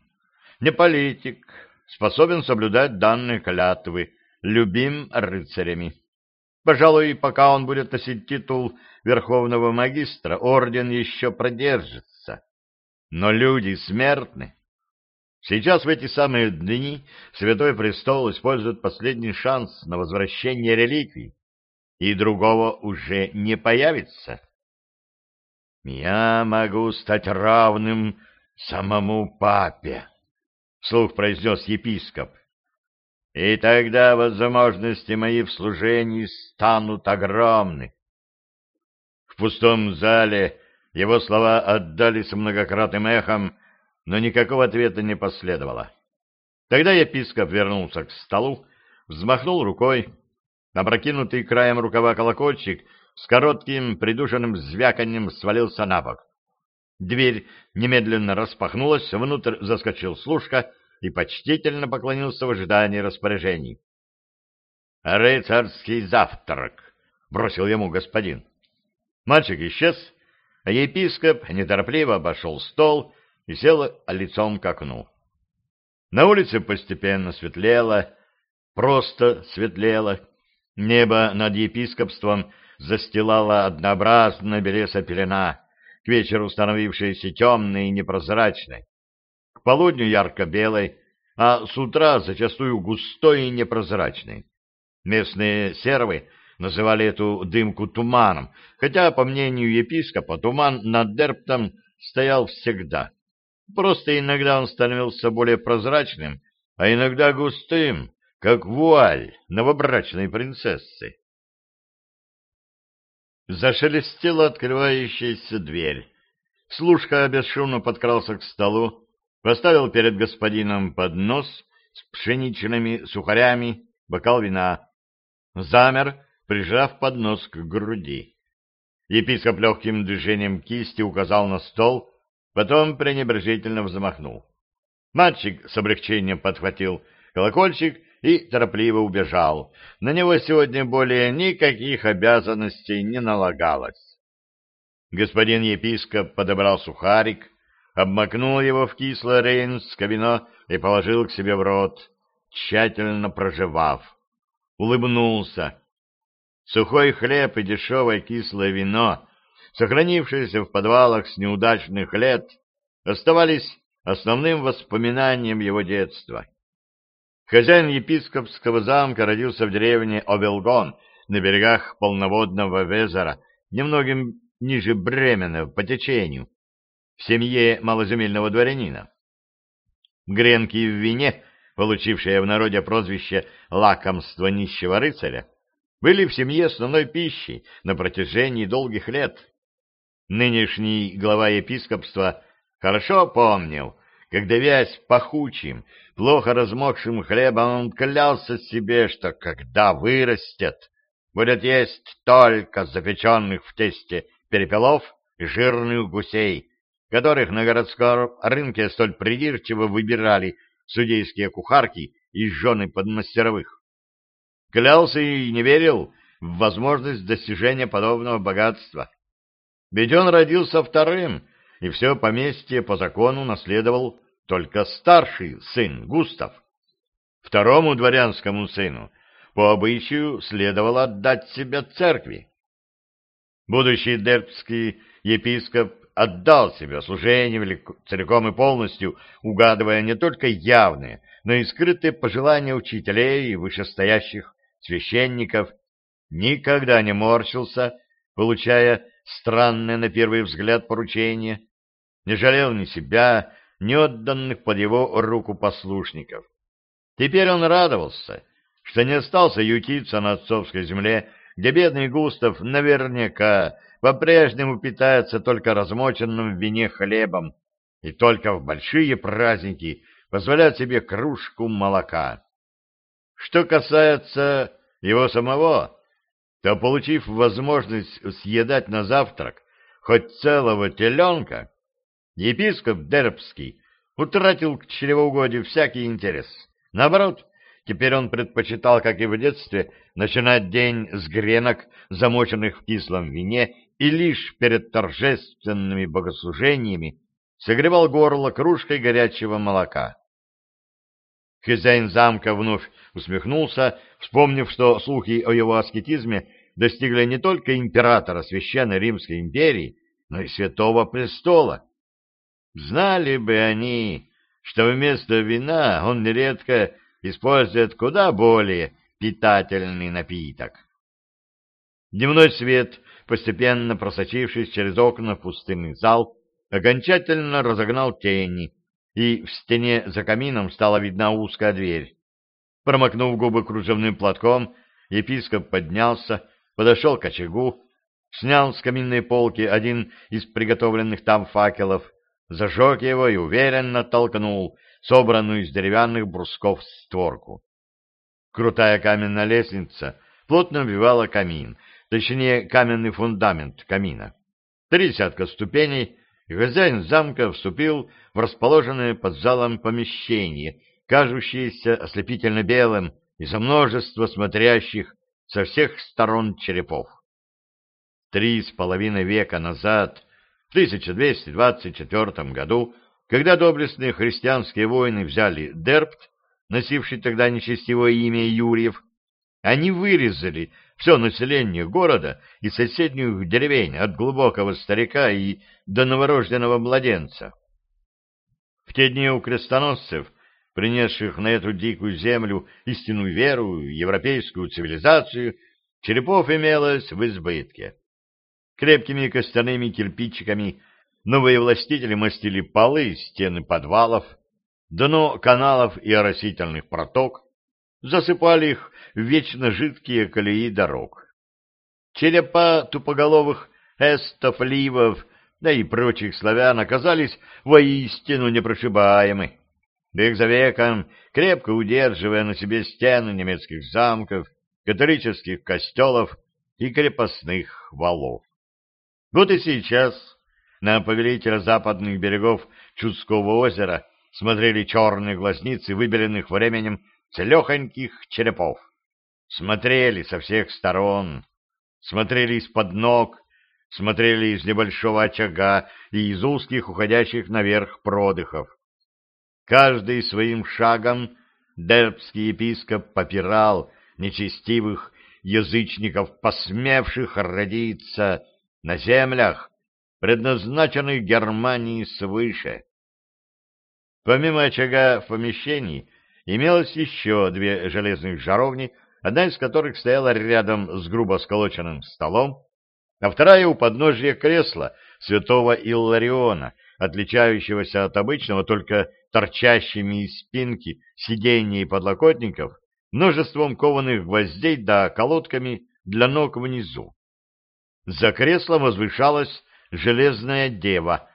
не политик, способен соблюдать данные клятвы, любим рыцарями. Пожалуй, пока он будет носить титул верховного магистра, орден еще продержится. Но люди смертны. Сейчас в эти самые дни Святой Престол использует последний шанс на возвращение реликвий, и другого уже не появится. «Я могу стать равным самому папе», — вслух произнес епископ и тогда возможности мои в служении станут огромны. В пустом зале его слова отдались многократным эхом, но никакого ответа не последовало. Тогда епископ вернулся к столу, взмахнул рукой, опрокинутый краем рукава колокольчик с коротким придушенным звяканьем свалился на бок. Дверь немедленно распахнулась, внутрь заскочил служка и почтительно поклонился в ожидании распоряжений. «Рыцарский завтрак!» — бросил ему господин. Мальчик исчез, а епископ неторопливо обошел стол и сел лицом к окну. На улице постепенно светлело, просто светлело. Небо над епископством застилала однообразная белеса пелена, к вечеру становившаяся темной и непрозрачной к полудню ярко-белой, а с утра зачастую густой и непрозрачной. Местные сервы называли эту дымку туманом, хотя, по мнению епископа, туман над Дерптом стоял всегда. Просто иногда он становился более прозрачным, а иногда густым, как вуаль новобрачной принцессы. Зашелестела открывающаяся дверь. Служка бесшумно подкрался к столу, поставил перед господином поднос с пшеничными сухарями, бокал вина. Замер, прижав поднос к груди. Епископ легким движением кисти указал на стол, потом пренебрежительно взмахнул. Мальчик с облегчением подхватил колокольчик и торопливо убежал. На него сегодня более никаких обязанностей не налагалось. Господин епископ подобрал сухарик, обмакнул его в кислое рейнское вино и положил к себе в рот, тщательно прожевав. Улыбнулся. Сухой хлеб и дешевое кислое вино, сохранившиеся в подвалах с неудачных лет, оставались основным воспоминанием его детства. Хозяин епископского замка родился в деревне Овелгон на берегах полноводного Везера, немногим ниже Бремена по течению, в семье малоземельного дворянина. Гренки в вине, получившие в народе прозвище «лакомство нищего рыцаря», были в семье основной пищей на протяжении долгих лет. Нынешний глава епископства хорошо помнил, как давясь пахучим, плохо размокшим хлебом, он клялся себе, что когда вырастет, будет есть только запеченных в тесте перепелов и жирных гусей, которых на городском рынке столь придирчиво выбирали судейские кухарки и жены подмастеровых. Клялся и не верил в возможность достижения подобного богатства. Ведь он родился вторым, и все поместье по закону наследовал только старший сын Густав. Второму дворянскому сыну по обычаю следовало отдать себя церкви. Будущий дербский епископ отдал себя служению целиком и полностью, угадывая не только явные, но и скрытые пожелания учителей и вышестоящих священников, никогда не морщился, получая странное на первый взгляд поручение, не жалел ни себя, ни отданных под его руку послушников. Теперь он радовался, что не остался ютиться на отцовской земле, где бедный Густав наверняка по-прежнему питается только размоченным в вине хлебом и только в большие праздники позволяет себе кружку молока. Что касается его самого, то, получив возможность съедать на завтрак хоть целого теленка, епископ Дербский утратил к чревоугодию всякий интерес. Наоборот, Теперь он предпочитал, как и в детстве, начинать день с гренок, замоченных в кислом вине, и лишь перед торжественными богослужениями согревал горло кружкой горячего молока. Хозяин замка вновь усмехнулся, вспомнив, что слухи о его аскетизме достигли не только императора Священной Римской империи, но и Святого Престола. Знали бы они, что вместо вина он нередко использует куда более питательный напиток. Дневной свет, постепенно просочившись через окна в пустынный зал, окончательно разогнал тени, и в стене за камином стала видна узкая дверь. Промокнув губы кружевным платком, епископ поднялся, подошел к очагу, снял с каминной полки один из приготовленных там факелов, зажег его и уверенно толкнул собранную из деревянных брусков створку. Крутая каменная лестница плотно обвивала камин, точнее каменный фундамент камина. Три десятка ступеней, и хозяин замка вступил в расположенное под залом помещение, кажущееся ослепительно белым из-за множества смотрящих со всех сторон черепов. Три с половиной века назад, 1224 году, когда доблестные христианские воины взяли Дерпт, носивший тогда нечестивое имя Юрьев, они вырезали все население города и соседних деревень от глубокого старика и до новорожденного младенца. В те дни у крестоносцев, принесших на эту дикую землю истинную веру европейскую цивилизацию, черепов имелось в избытке. Крепкими костяными кирпичиками Новые властители мастили полы и стены подвалов, дно каналов и оросительных проток, засыпали их в вечно жидкие колеи дорог. Черепа тупоголовых эстов, ливов, да и прочих славян оказались воистину непрошибаемы, век за веком крепко удерживая на себе стены немецких замков, католических костелов и крепостных валов. Вот и сейчас на повелителя западных берегов Чудского озера смотрели черные глазницы выбеленных временем целехоньких черепов. Смотрели со всех сторон, смотрели из-под ног, смотрели из небольшого очага и из узких, уходящих наверх продыхов. Каждый своим шагом дербский епископ попирал нечестивых язычников, посмевших родиться на землях, предназначенных Германии свыше. Помимо очага в помещении имелось еще две железных жаровни, одна из которых стояла рядом с грубо сколоченным столом, а вторая у подножия кресла святого Иллариона, отличающегося от обычного только торчащими из спинки сидений и подлокотников, множеством кованых гвоздей да колодками для ног внизу. За креслом возвышалась железная дева,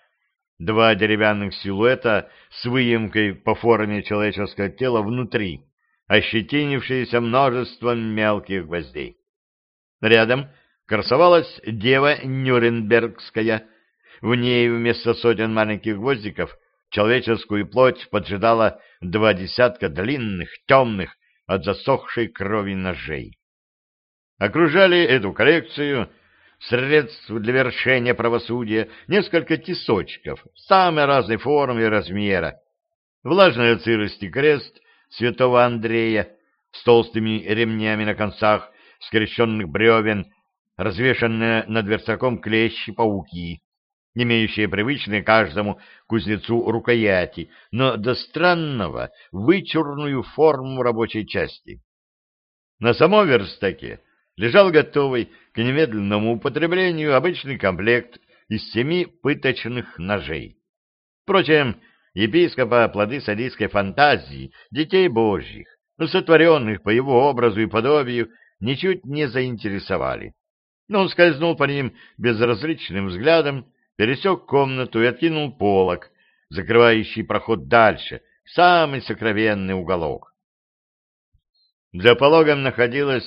два деревянных силуэта с выемкой по форме человеческого тела внутри, ощетинившиеся множеством мелких гвоздей. Рядом красовалась дева Нюрнбергская. В ней вместо сотен маленьких гвоздиков человеческую плоть поджидала два десятка длинных, темных, от засохшей крови ножей. Окружали эту коллекцию средств для вершения правосудия несколько тисочков самой разной формы и размера. Влажной от сырости крест святого Андрея с толстыми ремнями на концах скрещенных бревен, развешанные над верстаком клещи-пауки, имеющие привычные каждому кузнецу рукояти, но до странного вычурную форму рабочей части. На самом верстаке лежал готовый к немедленному употреблению обычный комплект из семи пыточных ножей. Впрочем, епископа плоды садистской фантазии, детей божьих, сотворенных по его образу и подобию, ничуть не заинтересовали. Но он скользнул по ним безразличным взглядом, пересек комнату и откинул полог, закрывающий проход дальше, в самый сокровенный уголок. За пологом находилась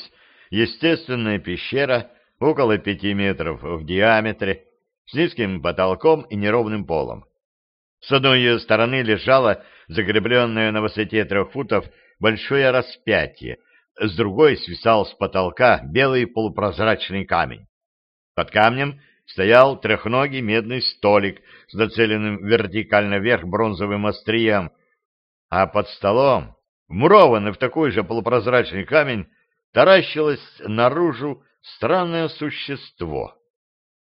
естественная пещера около пяти метров в диаметре, с низким потолком и неровным полом. С одной ее стороны лежало закрепленное на высоте трех футов большое распятие, с другой свисал с потолка белый полупрозрачный камень. Под камнем стоял трехногий медный столик с нацеленным вертикально вверх бронзовым острием, а под столом, вмурованный в такой же полупрозрачный камень, таращилось наружу странное существо.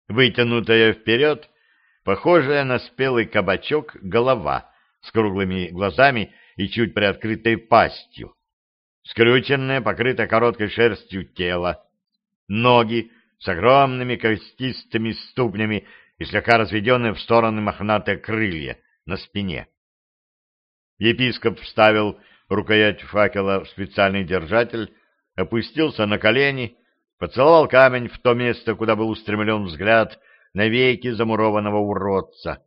Вытянутая вперед, похожая на спелый кабачок голова с круглыми глазами и чуть приоткрытой пастью, скрюченное, покрытое короткой шерстью тело, ноги с огромными костистыми ступнями и слегка разведенные в стороны мохнатые крылья на спине. Епископ вставил рукоять факела в специальный держатель, опустился на колени, поцеловал камень в то место, куда был устремлен взгляд на веки замурованного уродца.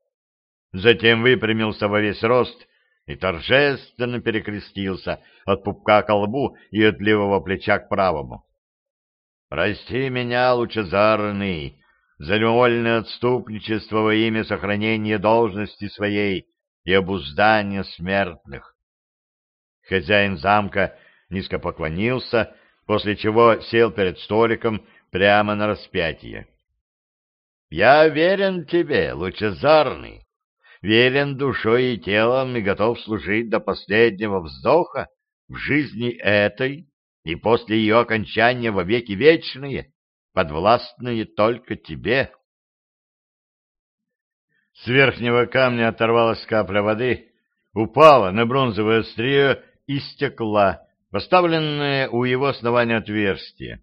Затем выпрямился во весь рост и торжественно перекрестился от пупка к лбу и от левого плеча к правому. Прости меня, лучезарный, за невольное отступничество во имя сохранения должности своей и обуздания смертных. Хозяин замка низко поклонился, после чего сел перед столиком прямо на распятие. — Я верен тебе, лучезарный, верен душой и телом и готов служить до последнего вздоха в жизни этой и после ее окончания во веки вечные, подвластные только тебе. С верхнего камня оторвалась капля воды, упала на бронзовое острие и стекла, поставленное у его основания отверстие.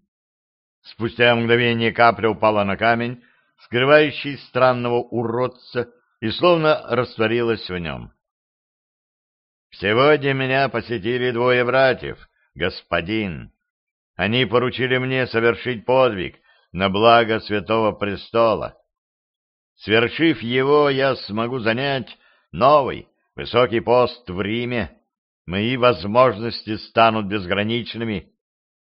Спустя мгновение капля упала на камень, скрывающий странного уродца, и словно растворилась в нем. «Сегодня меня посетили двое братьев», господин. Они поручили мне совершить подвиг на благо Святого Престола. Свершив его, я смогу занять новый, высокий пост в Риме. Мои возможности станут безграничными.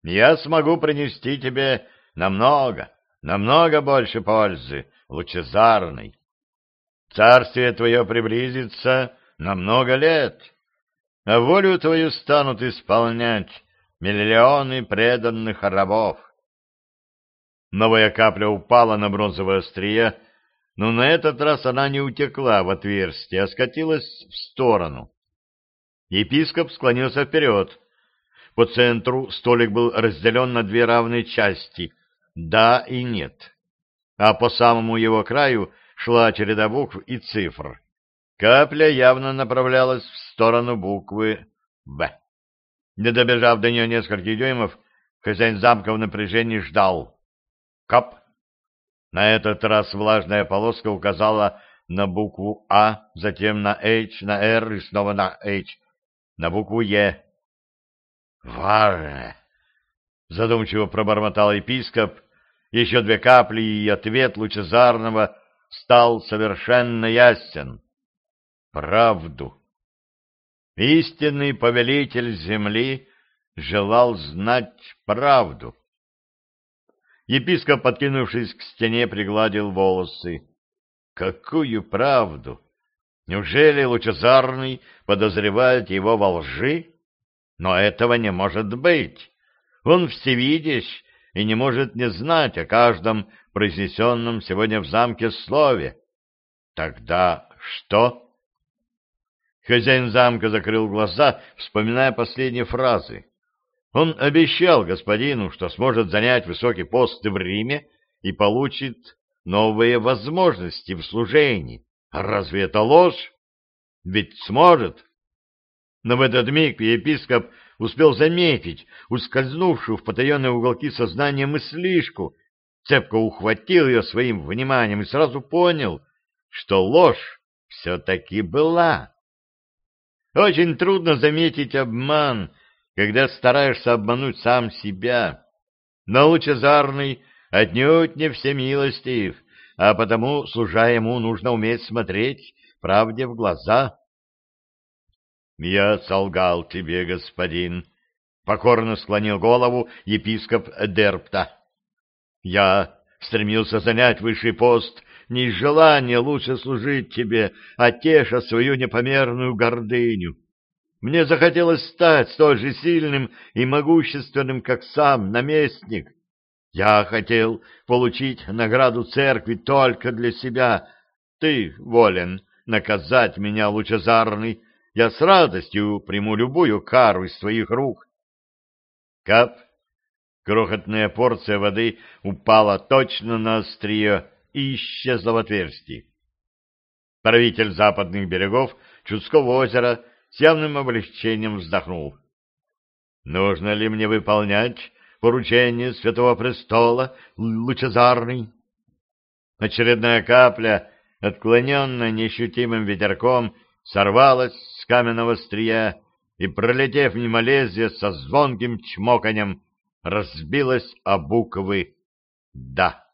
Я смогу принести тебе намного, намного больше пользы, лучезарной. Царствие твое приблизится на много лет а волю твою станут исполнять миллионы преданных рабов. Новая капля упала на бронзовое острие, но на этот раз она не утекла в отверстие, а скатилась в сторону. Епископ склонился вперед. По центру столик был разделен на две равные части «да» и «нет», а по самому его краю шла череда букв и цифр. Капля явно направлялась в сторону буквы «Б». Не добежав до нее нескольких дюймов, хозяин замка в напряжении ждал. Кап! На этот раз влажная полоска указала на букву А, затем на H, на R и снова на H, на букву Е. «Важно!» — задумчиво пробормотал епископ. Еще две капли, и ответ лучезарного стал совершенно ясен. Правду. Истинный повелитель земли желал знать правду. Епископ, подкинувшись к стене, пригладил волосы. Какую правду? Неужели Лучезарный подозревает его во лжи? Но этого не может быть. Он всевидящ и не может не знать о каждом произнесенном сегодня в замке слове. Тогда что? Хозяин замка закрыл глаза, вспоминая последние фразы. Он обещал господину, что сможет занять высокий пост в Риме и получит новые возможности в служении. Разве это ложь? Ведь сможет. Но в этот миг епископ успел заметить ускользнувшую в потаенные уголки сознания мыслишку, цепко ухватил ее своим вниманием и сразу понял, что ложь все-таки была. Очень трудно заметить обман, когда стараешься обмануть сам себя. Но лучезарный отнюдь не всемилостив, а потому, служа ему, нужно уметь смотреть правде в глаза. — Я солгал тебе, господин, — покорно склонил голову епископ Дерпта. — Я стремился занять высший пост не из желания лучше служить тебе, а теша свою непомерную гордыню. Мне захотелось стать столь же сильным и могущественным, как сам наместник. Я хотел получить награду церкви только для себя. Ты волен наказать меня, лучезарный. Я с радостью приму любую кару из твоих рук. Кап, крохотная порция воды упала точно на острие и исчезла в отверстии. Правитель западных берегов Чудского озера с явным облегчением вздохнул. «Нужно ли мне выполнять поручение Святого Престола, лучезарный?» Очередная капля, отклоненная неощутимым ветерком, сорвалась с каменного стрия и, пролетев мимо лезвия со звонким чмоканьем, разбилась о буквы «Да».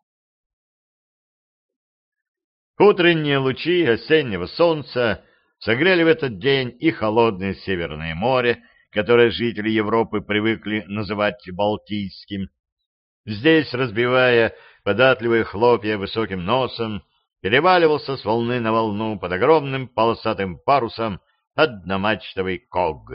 Утренние лучи осеннего солнца согрели в этот день и холодное Северное море, которое жители Европы привыкли называть Балтийским. Здесь, разбивая податливые хлопья высоким носом, переваливался с волны на волну под огромным полосатым парусом одномачтовый ког.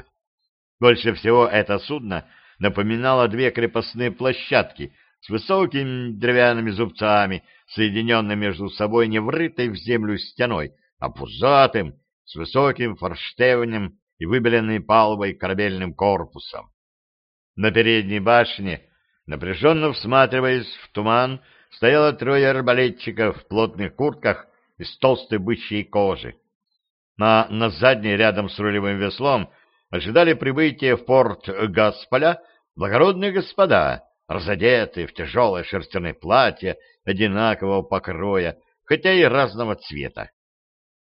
Больше всего это судно напоминало две крепостные площадки с высокими деревянными зубцами, соединенные между собой не врытой в землю стеной, а пузатым, с высоким форштевнем и выбеленной палубой корабельным корпусом. На передней башне, напряженно всматриваясь в туман, стояло трое арбалетчиков в плотных куртках из толстой бычьей кожи. На, на задней, рядом с рулевым веслом, ожидали прибытия в порт Гасполя благородные господа, разодетые в тяжелое шерстяное платье одинакового покроя, хотя и разного цвета.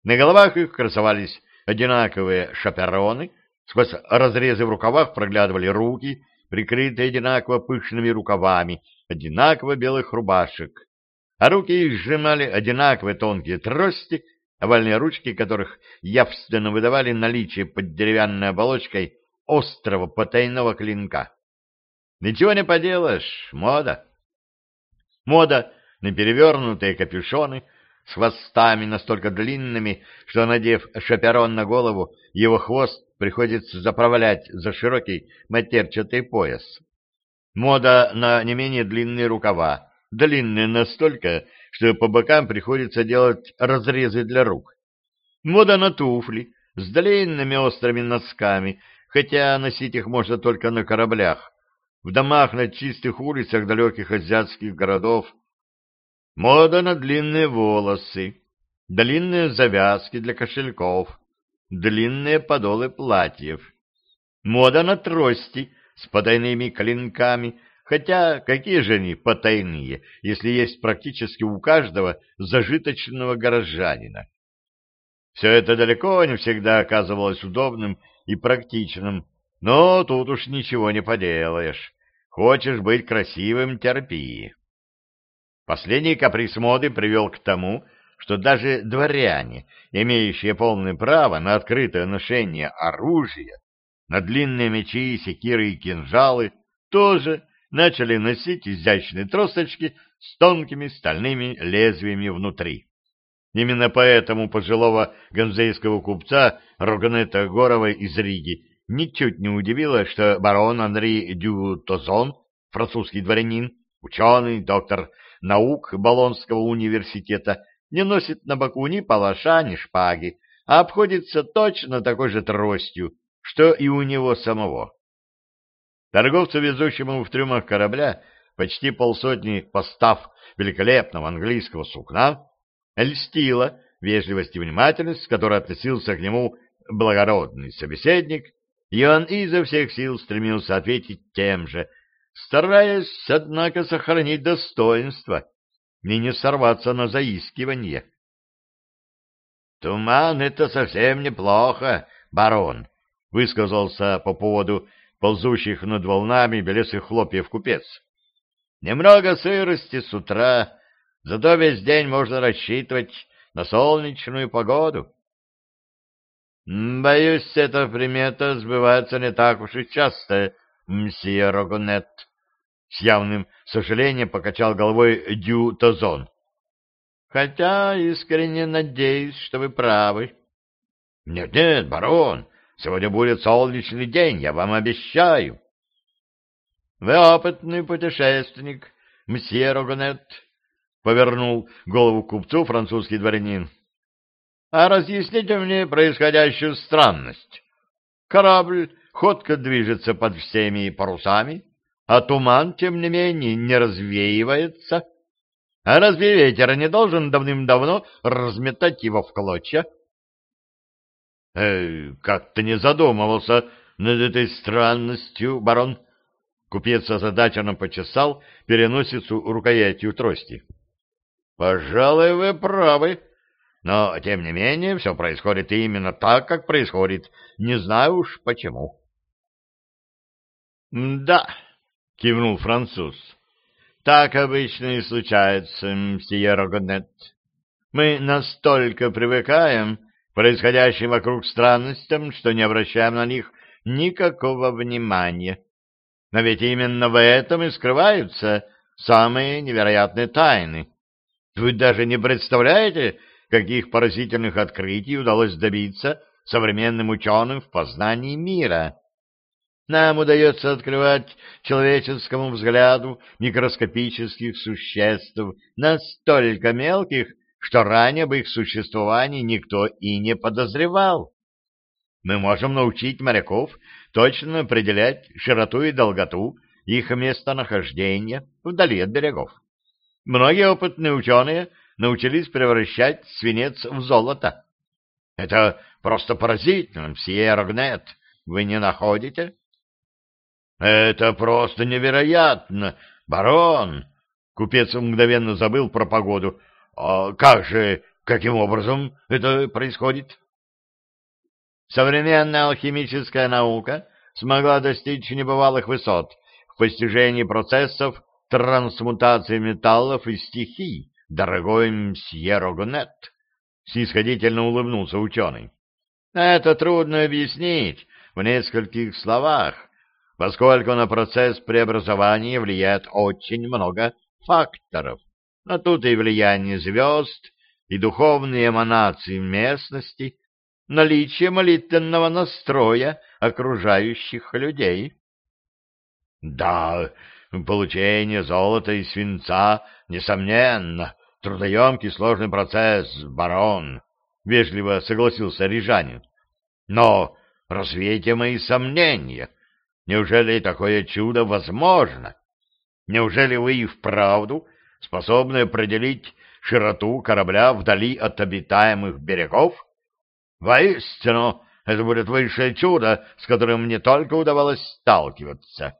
На головах их красовались одинаковые шапероны, сквозь разрезы в рукавах проглядывали руки, прикрытые одинаково пышными рукавами, одинаково белых рубашек, а руки их сжимали одинаковые тонкие трости, овальные ручки которых явственно выдавали наличие под деревянной оболочкой острого потайного клинка. Ничего не поделаешь, мода. Мода на перевернутые капюшоны, с хвостами настолько длинными, что, надев шаперон на голову, его хвост приходится заправлять за широкий матерчатый пояс. Мода на не менее длинные рукава, длинные настолько, что по бокам приходится делать разрезы для рук. Мода на туфли с длинными острыми носками, хотя носить их можно только на кораблях, в домах на чистых улицах далеких азиатских городов. Мода на длинные волосы, длинные завязки для кошельков, длинные подолы платьев. Мода на трости с потайными клинками, хотя какие же они потайные, если есть практически у каждого зажиточного горожанина. Все это далеко не всегда оказывалось удобным и практичным, но тут уж ничего не поделаешь. Хочешь быть красивым — терпи. Последний каприз моды привел к тому, что даже дворяне, имеющие полное право на открытое ношение оружия, на длинные мечи, секиры и кинжалы, тоже начали носить изящные тросточки с тонкими стальными лезвиями внутри. Именно поэтому пожилого ганзейского купца Роганета Горова из Риги ничуть не удивило, что барон Анри Дю Тозон, французский дворянин, ученый, доктор наук Болонского университета, не носит на боку ни палаша, ни шпаги, а обходится точно такой же тростью, что и у него самого. Торговцу, везущему в трюмах корабля почти полсотни постав великолепного английского сукна, льстила вежливость и внимательность, с которой относился к нему благородный собеседник, и он изо всех сил стремился ответить тем же, стараясь, однако, сохранить достоинство и не сорваться на заискивание. «Туман — это совсем неплохо, барон», — высказался по поводу ползущих над волнами белесых хлопьев купец. «Немного сырости с утра, Зато весь день можно рассчитывать на солнечную погоду. Боюсь, эта примета сбывается не так уж и часто, мсье Рогонет. С явным сожалением покачал головой Дю Тозон. Хотя искренне надеюсь, что вы правы. Нет-нет, барон, сегодня будет солнечный день, я вам обещаю. Вы опытный путешественник, мсье Рогонет, — повернул голову купцу французский дворянин. — А разъясните мне происходящую странность. Корабль ходко движется под всеми парусами, а туман, тем не менее, не развеивается. А разве ветер не должен давным-давно разметать его в клочья? «Э, — Как-то не задумывался над этой странностью, барон. Купец озадаченно почесал переносицу рукоятью трости. — Пожалуй, вы правы. Но, тем не менее, все происходит именно так, как происходит. Не знаю уж почему. «Да», — кивнул француз, — «так обычно и случается, мсье Рогонет. Мы настолько привыкаем к происходящим вокруг странностям, что не обращаем на них никакого внимания. Но ведь именно в этом и скрываются самые невероятные тайны». Вы даже не представляете, каких поразительных открытий удалось добиться современным ученым в познании мира. Нам удается открывать человеческому взгляду микроскопических существ, настолько мелких, что ранее об их существовании никто и не подозревал. Мы можем научить моряков точно определять широту и долготу их местонахождения вдали от берегов. Многие опытные ученые научились превращать свинец в золото. Это просто поразительно, мсье Рогнет. Вы не находите? Это просто невероятно, барон. Купец мгновенно забыл про погоду. А как же, каким образом это происходит? Современная алхимическая наука смогла достичь небывалых высот в постижении процессов трансмутации металлов и стихий, дорогой мсье Рогнет, — снисходительно улыбнулся ученый. Это трудно объяснить в нескольких словах, поскольку на процесс преобразования влияет очень много факторов. А тут и влияние звезд, и духовные эманации местности, наличие молитвенного настроя окружающих людей. — Да, Получение золота и свинца, несомненно, трудоемкий сложный процесс, барон, — вежливо согласился Рижанин. Но развейте мои сомнения. Неужели такое чудо возможно? Неужели вы и вправду способны определить широту корабля вдали от обитаемых берегов? Воистину, это будет высшее чудо, с которым мне только удавалось сталкиваться.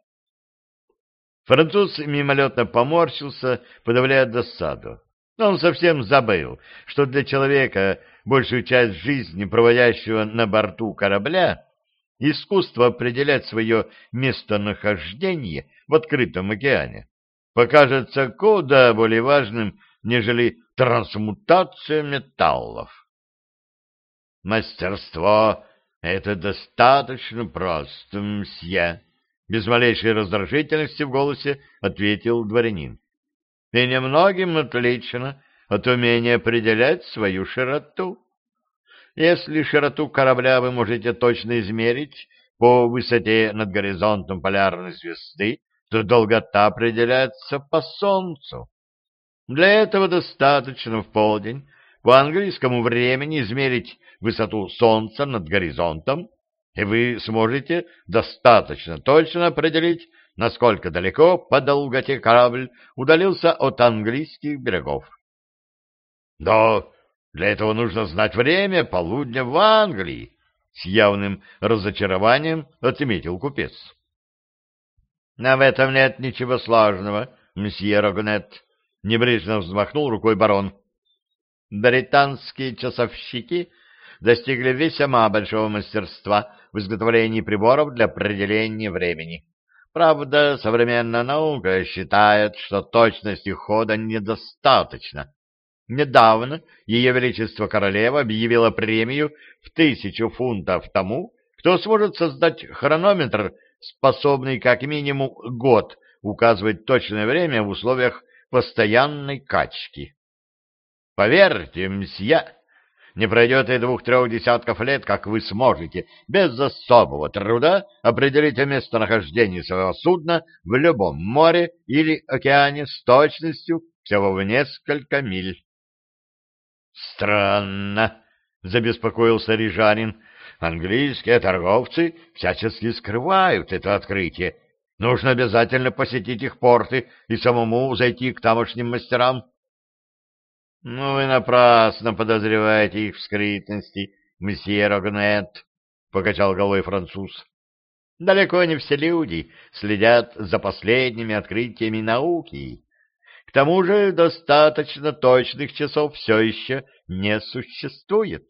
Француз мимолетно поморщился, подавляя досаду. Он совсем забыл, что для человека, большую часть жизни проводящего на борту корабля, искусство определять свое местонахождение в открытом океане покажется куда более важным, нежели трансмутация металлов. Мастерство — это достаточно просто, мсье, — без малейшей раздражительности в голосе ответил дворянин. И немногим отлично от умения определять свою широту. Если широту корабля вы можете точно измерить по высоте над горизонтом полярной звезды, то долгота определяется по Солнцу. Для этого достаточно в полдень по английскому времени измерить высоту Солнца над горизонтом, и вы сможете достаточно точно определить, насколько далеко по долготе корабль удалился от английских берегов. Да, для этого нужно знать время полудня в Англии, с явным разочарованием отметил купец. А в этом нет ничего сложного, месье Рогнет, небрежно взмахнул рукой барон. Британские часовщики достигли весьма большого мастерства в изготовлении приборов для определения времени. Правда, современная наука считает, что точности хода недостаточно. Недавно Ее Величество Королева объявила премию в тысячу фунтов тому, кто сможет создать хронометр, способный как минимум год указывать точное время в условиях постоянной качки. Поверьте, мсье, не пройдет и двух-трех десятков лет, как вы сможете без особого труда определить местонахождение своего судна в любом море или океане с точностью всего в несколько миль. — Странно, — забеспокоился Рижанин. — Английские торговцы всячески скрывают это открытие. Нужно обязательно посетить их порты и самому зайти к тамошним мастерам. — Ну, вы напрасно подозреваете их в скрытности, месье Рогнет, — покачал головой француз. — Далеко не все люди следят за последними открытиями науки. Тому же достаточно точных часов все еще не существует.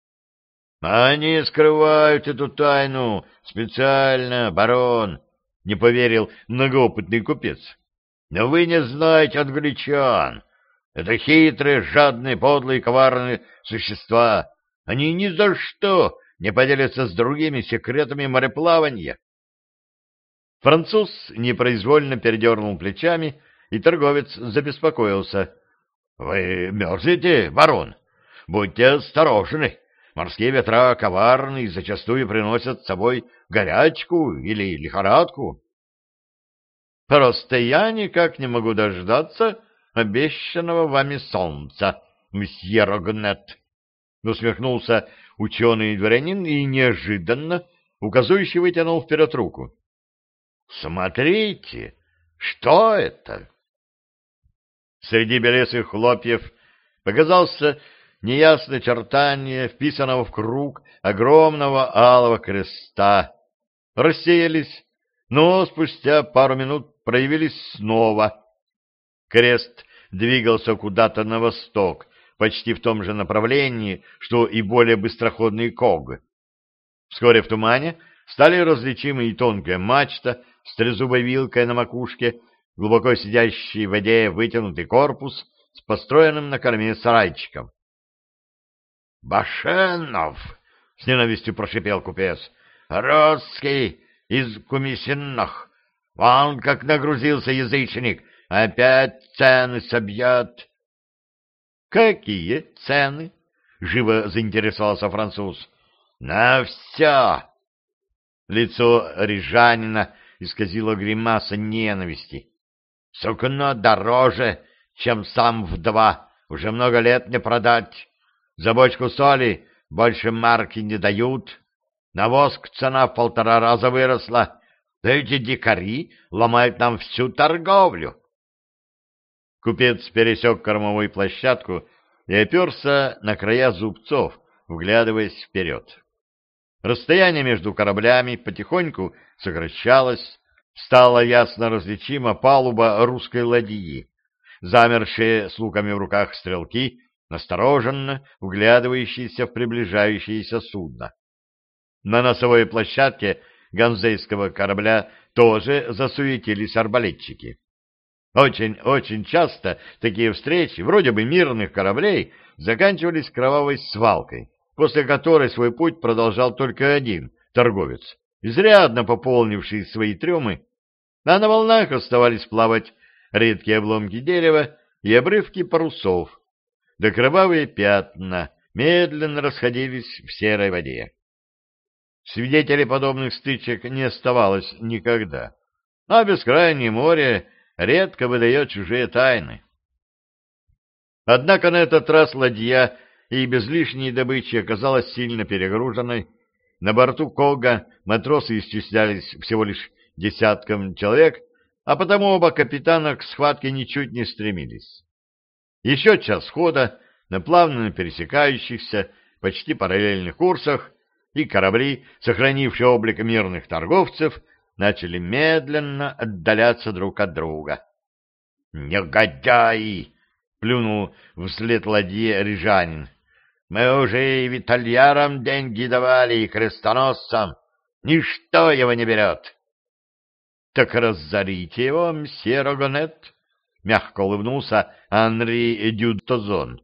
— Они скрывают эту тайну специально, барон, — не поверил многоопытный купец. — Но вы не знаете англичан. Это хитрые, жадные, подлые, коварные существа. Они ни за что не поделятся с другими секретами мореплавания. Француз непроизвольно передернул плечами, и торговец забеспокоился. — Вы мерзнете, барон? Будьте осторожны. Морские ветра коварны и зачастую приносят с собой горячку или лихорадку. — Просто я никак не могу дождаться обещанного вами солнца, месье Рогнет, — усмехнулся ученый дворянин и неожиданно указующий вытянул вперед руку. — Смотрите, что это? Среди белесых хлопьев показался неясное чертание вписанного в круг огромного алого креста. Рассеялись, но спустя пару минут проявились снова. Крест двигался куда-то на восток, почти в том же направлении, что и более быстроходный Ког. Вскоре в тумане стали различимы и тонкая мачта с трезубой вилкой на макушке, глубоко сидящий в воде вытянутый корпус с построенным на корме сарайчиком. «Башенов!» — с ненавистью прошипел купец. «Родский из Кумисинных! Вон как нагрузился язычник! Опять цены собьет. — Какие цены? — живо заинтересовался француз. — На все! Лицо Рижанина исказила гримаса ненависти. Сукно дороже, чем сам в два, уже много лет не продать. За бочку соли больше марки не дают. На воск цена в полтора раза выросла. Да эти дикари ломают нам всю торговлю. Купец пересек кормовую площадку и оперся на края зубцов, вглядываясь вперед. Расстояние между кораблями потихоньку сокращалось, стала ясно различима палуба русской ладьи. Замершие с луками в руках стрелки, настороженно вглядывающиеся в приближающееся судно. На носовой площадке ганзейского корабля тоже засуетились арбалетчики. Очень-очень часто такие встречи, вроде бы мирных кораблей, заканчивались кровавой свалкой, после которой свой путь продолжал только один торговец, изрядно пополнивший свои трюмы, а на волнах оставались плавать редкие обломки дерева и обрывки парусов, да кровавые пятна медленно расходились в серой воде. Свидетелей подобных стычек не оставалось никогда, а бескрайнее море редко выдает чужие тайны. Однако на этот раз ладья и без лишней добычи оказалась сильно перегруженной. На борту Кога матросы исчислялись всего лишь десятком человек, а потому оба капитана к схватке ничуть не стремились. Еще час хода на плавно пересекающихся, почти параллельных курсах, и корабли, сохранившие облик мирных торговцев, начали медленно отдаляться друг от друга. «Негодяи!» — плюнул вслед ладье рижанин. «Мы уже и витальярам деньги давали, и крестоносцам. Ничто его не берет!» «Так разорите его, мсье Рогонет!» — мягко улыбнулся Анри Дюдтозон.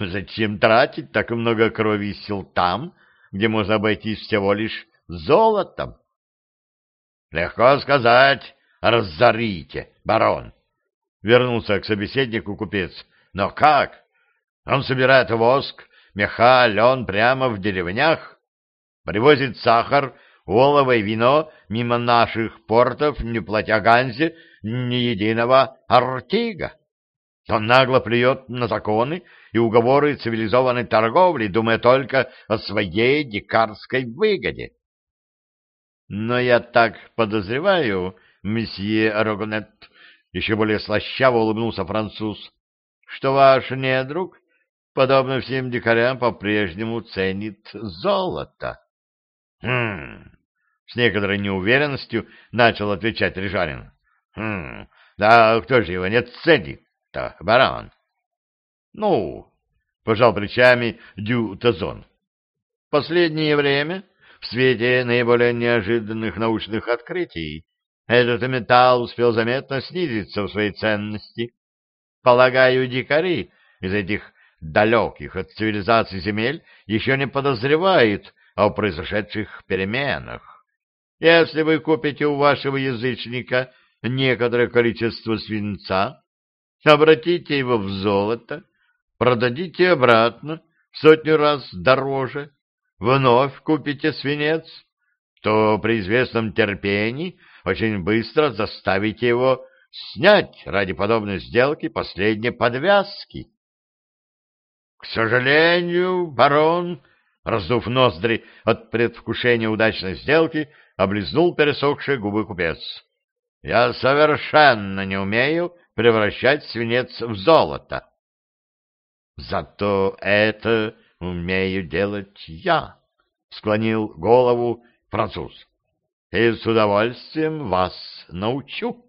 «Зачем тратить так много крови и сил там, где можно обойтись всего лишь золотом?» Легко сказать, разорите, барон. Вернулся к собеседнику купец. Но как? Он собирает воск, меха, лен прямо в деревнях, привозит сахар, олово и вино мимо наших портов, не платя Ганзе ни единого артига. Он нагло плюет на законы и уговоры цивилизованной торговли, думая только о своей дикарской выгоде. Но я так подозреваю, месье Рогонет, еще более слащаво улыбнулся француз, что ваш недруг, подобно всем дикарям, по-прежнему ценит золото. Хм, с некоторой неуверенностью начал отвечать Рижанин. Хм, да кто же его не ценит-то, барон? Ну, пожал плечами Дю Тазон. Последнее время в свете наиболее неожиданных научных открытий этот металл успел заметно снизиться в своей ценности. Полагаю, дикари из этих далеких от цивилизации земель еще не подозревают о произошедших переменах. Если вы купите у вашего язычника некоторое количество свинца, обратите его в золото, продадите обратно в сотню раз дороже, вновь купите свинец, то при известном терпении очень быстро заставите его снять ради подобной сделки последние подвязки. — К сожалению, барон, раздув ноздри от предвкушения удачной сделки, облизнул пересохшие губы купец. — Я совершенно не умею превращать свинец в золото. — Зато это умею делать я, — склонил голову француз. — И с удовольствием вас научу.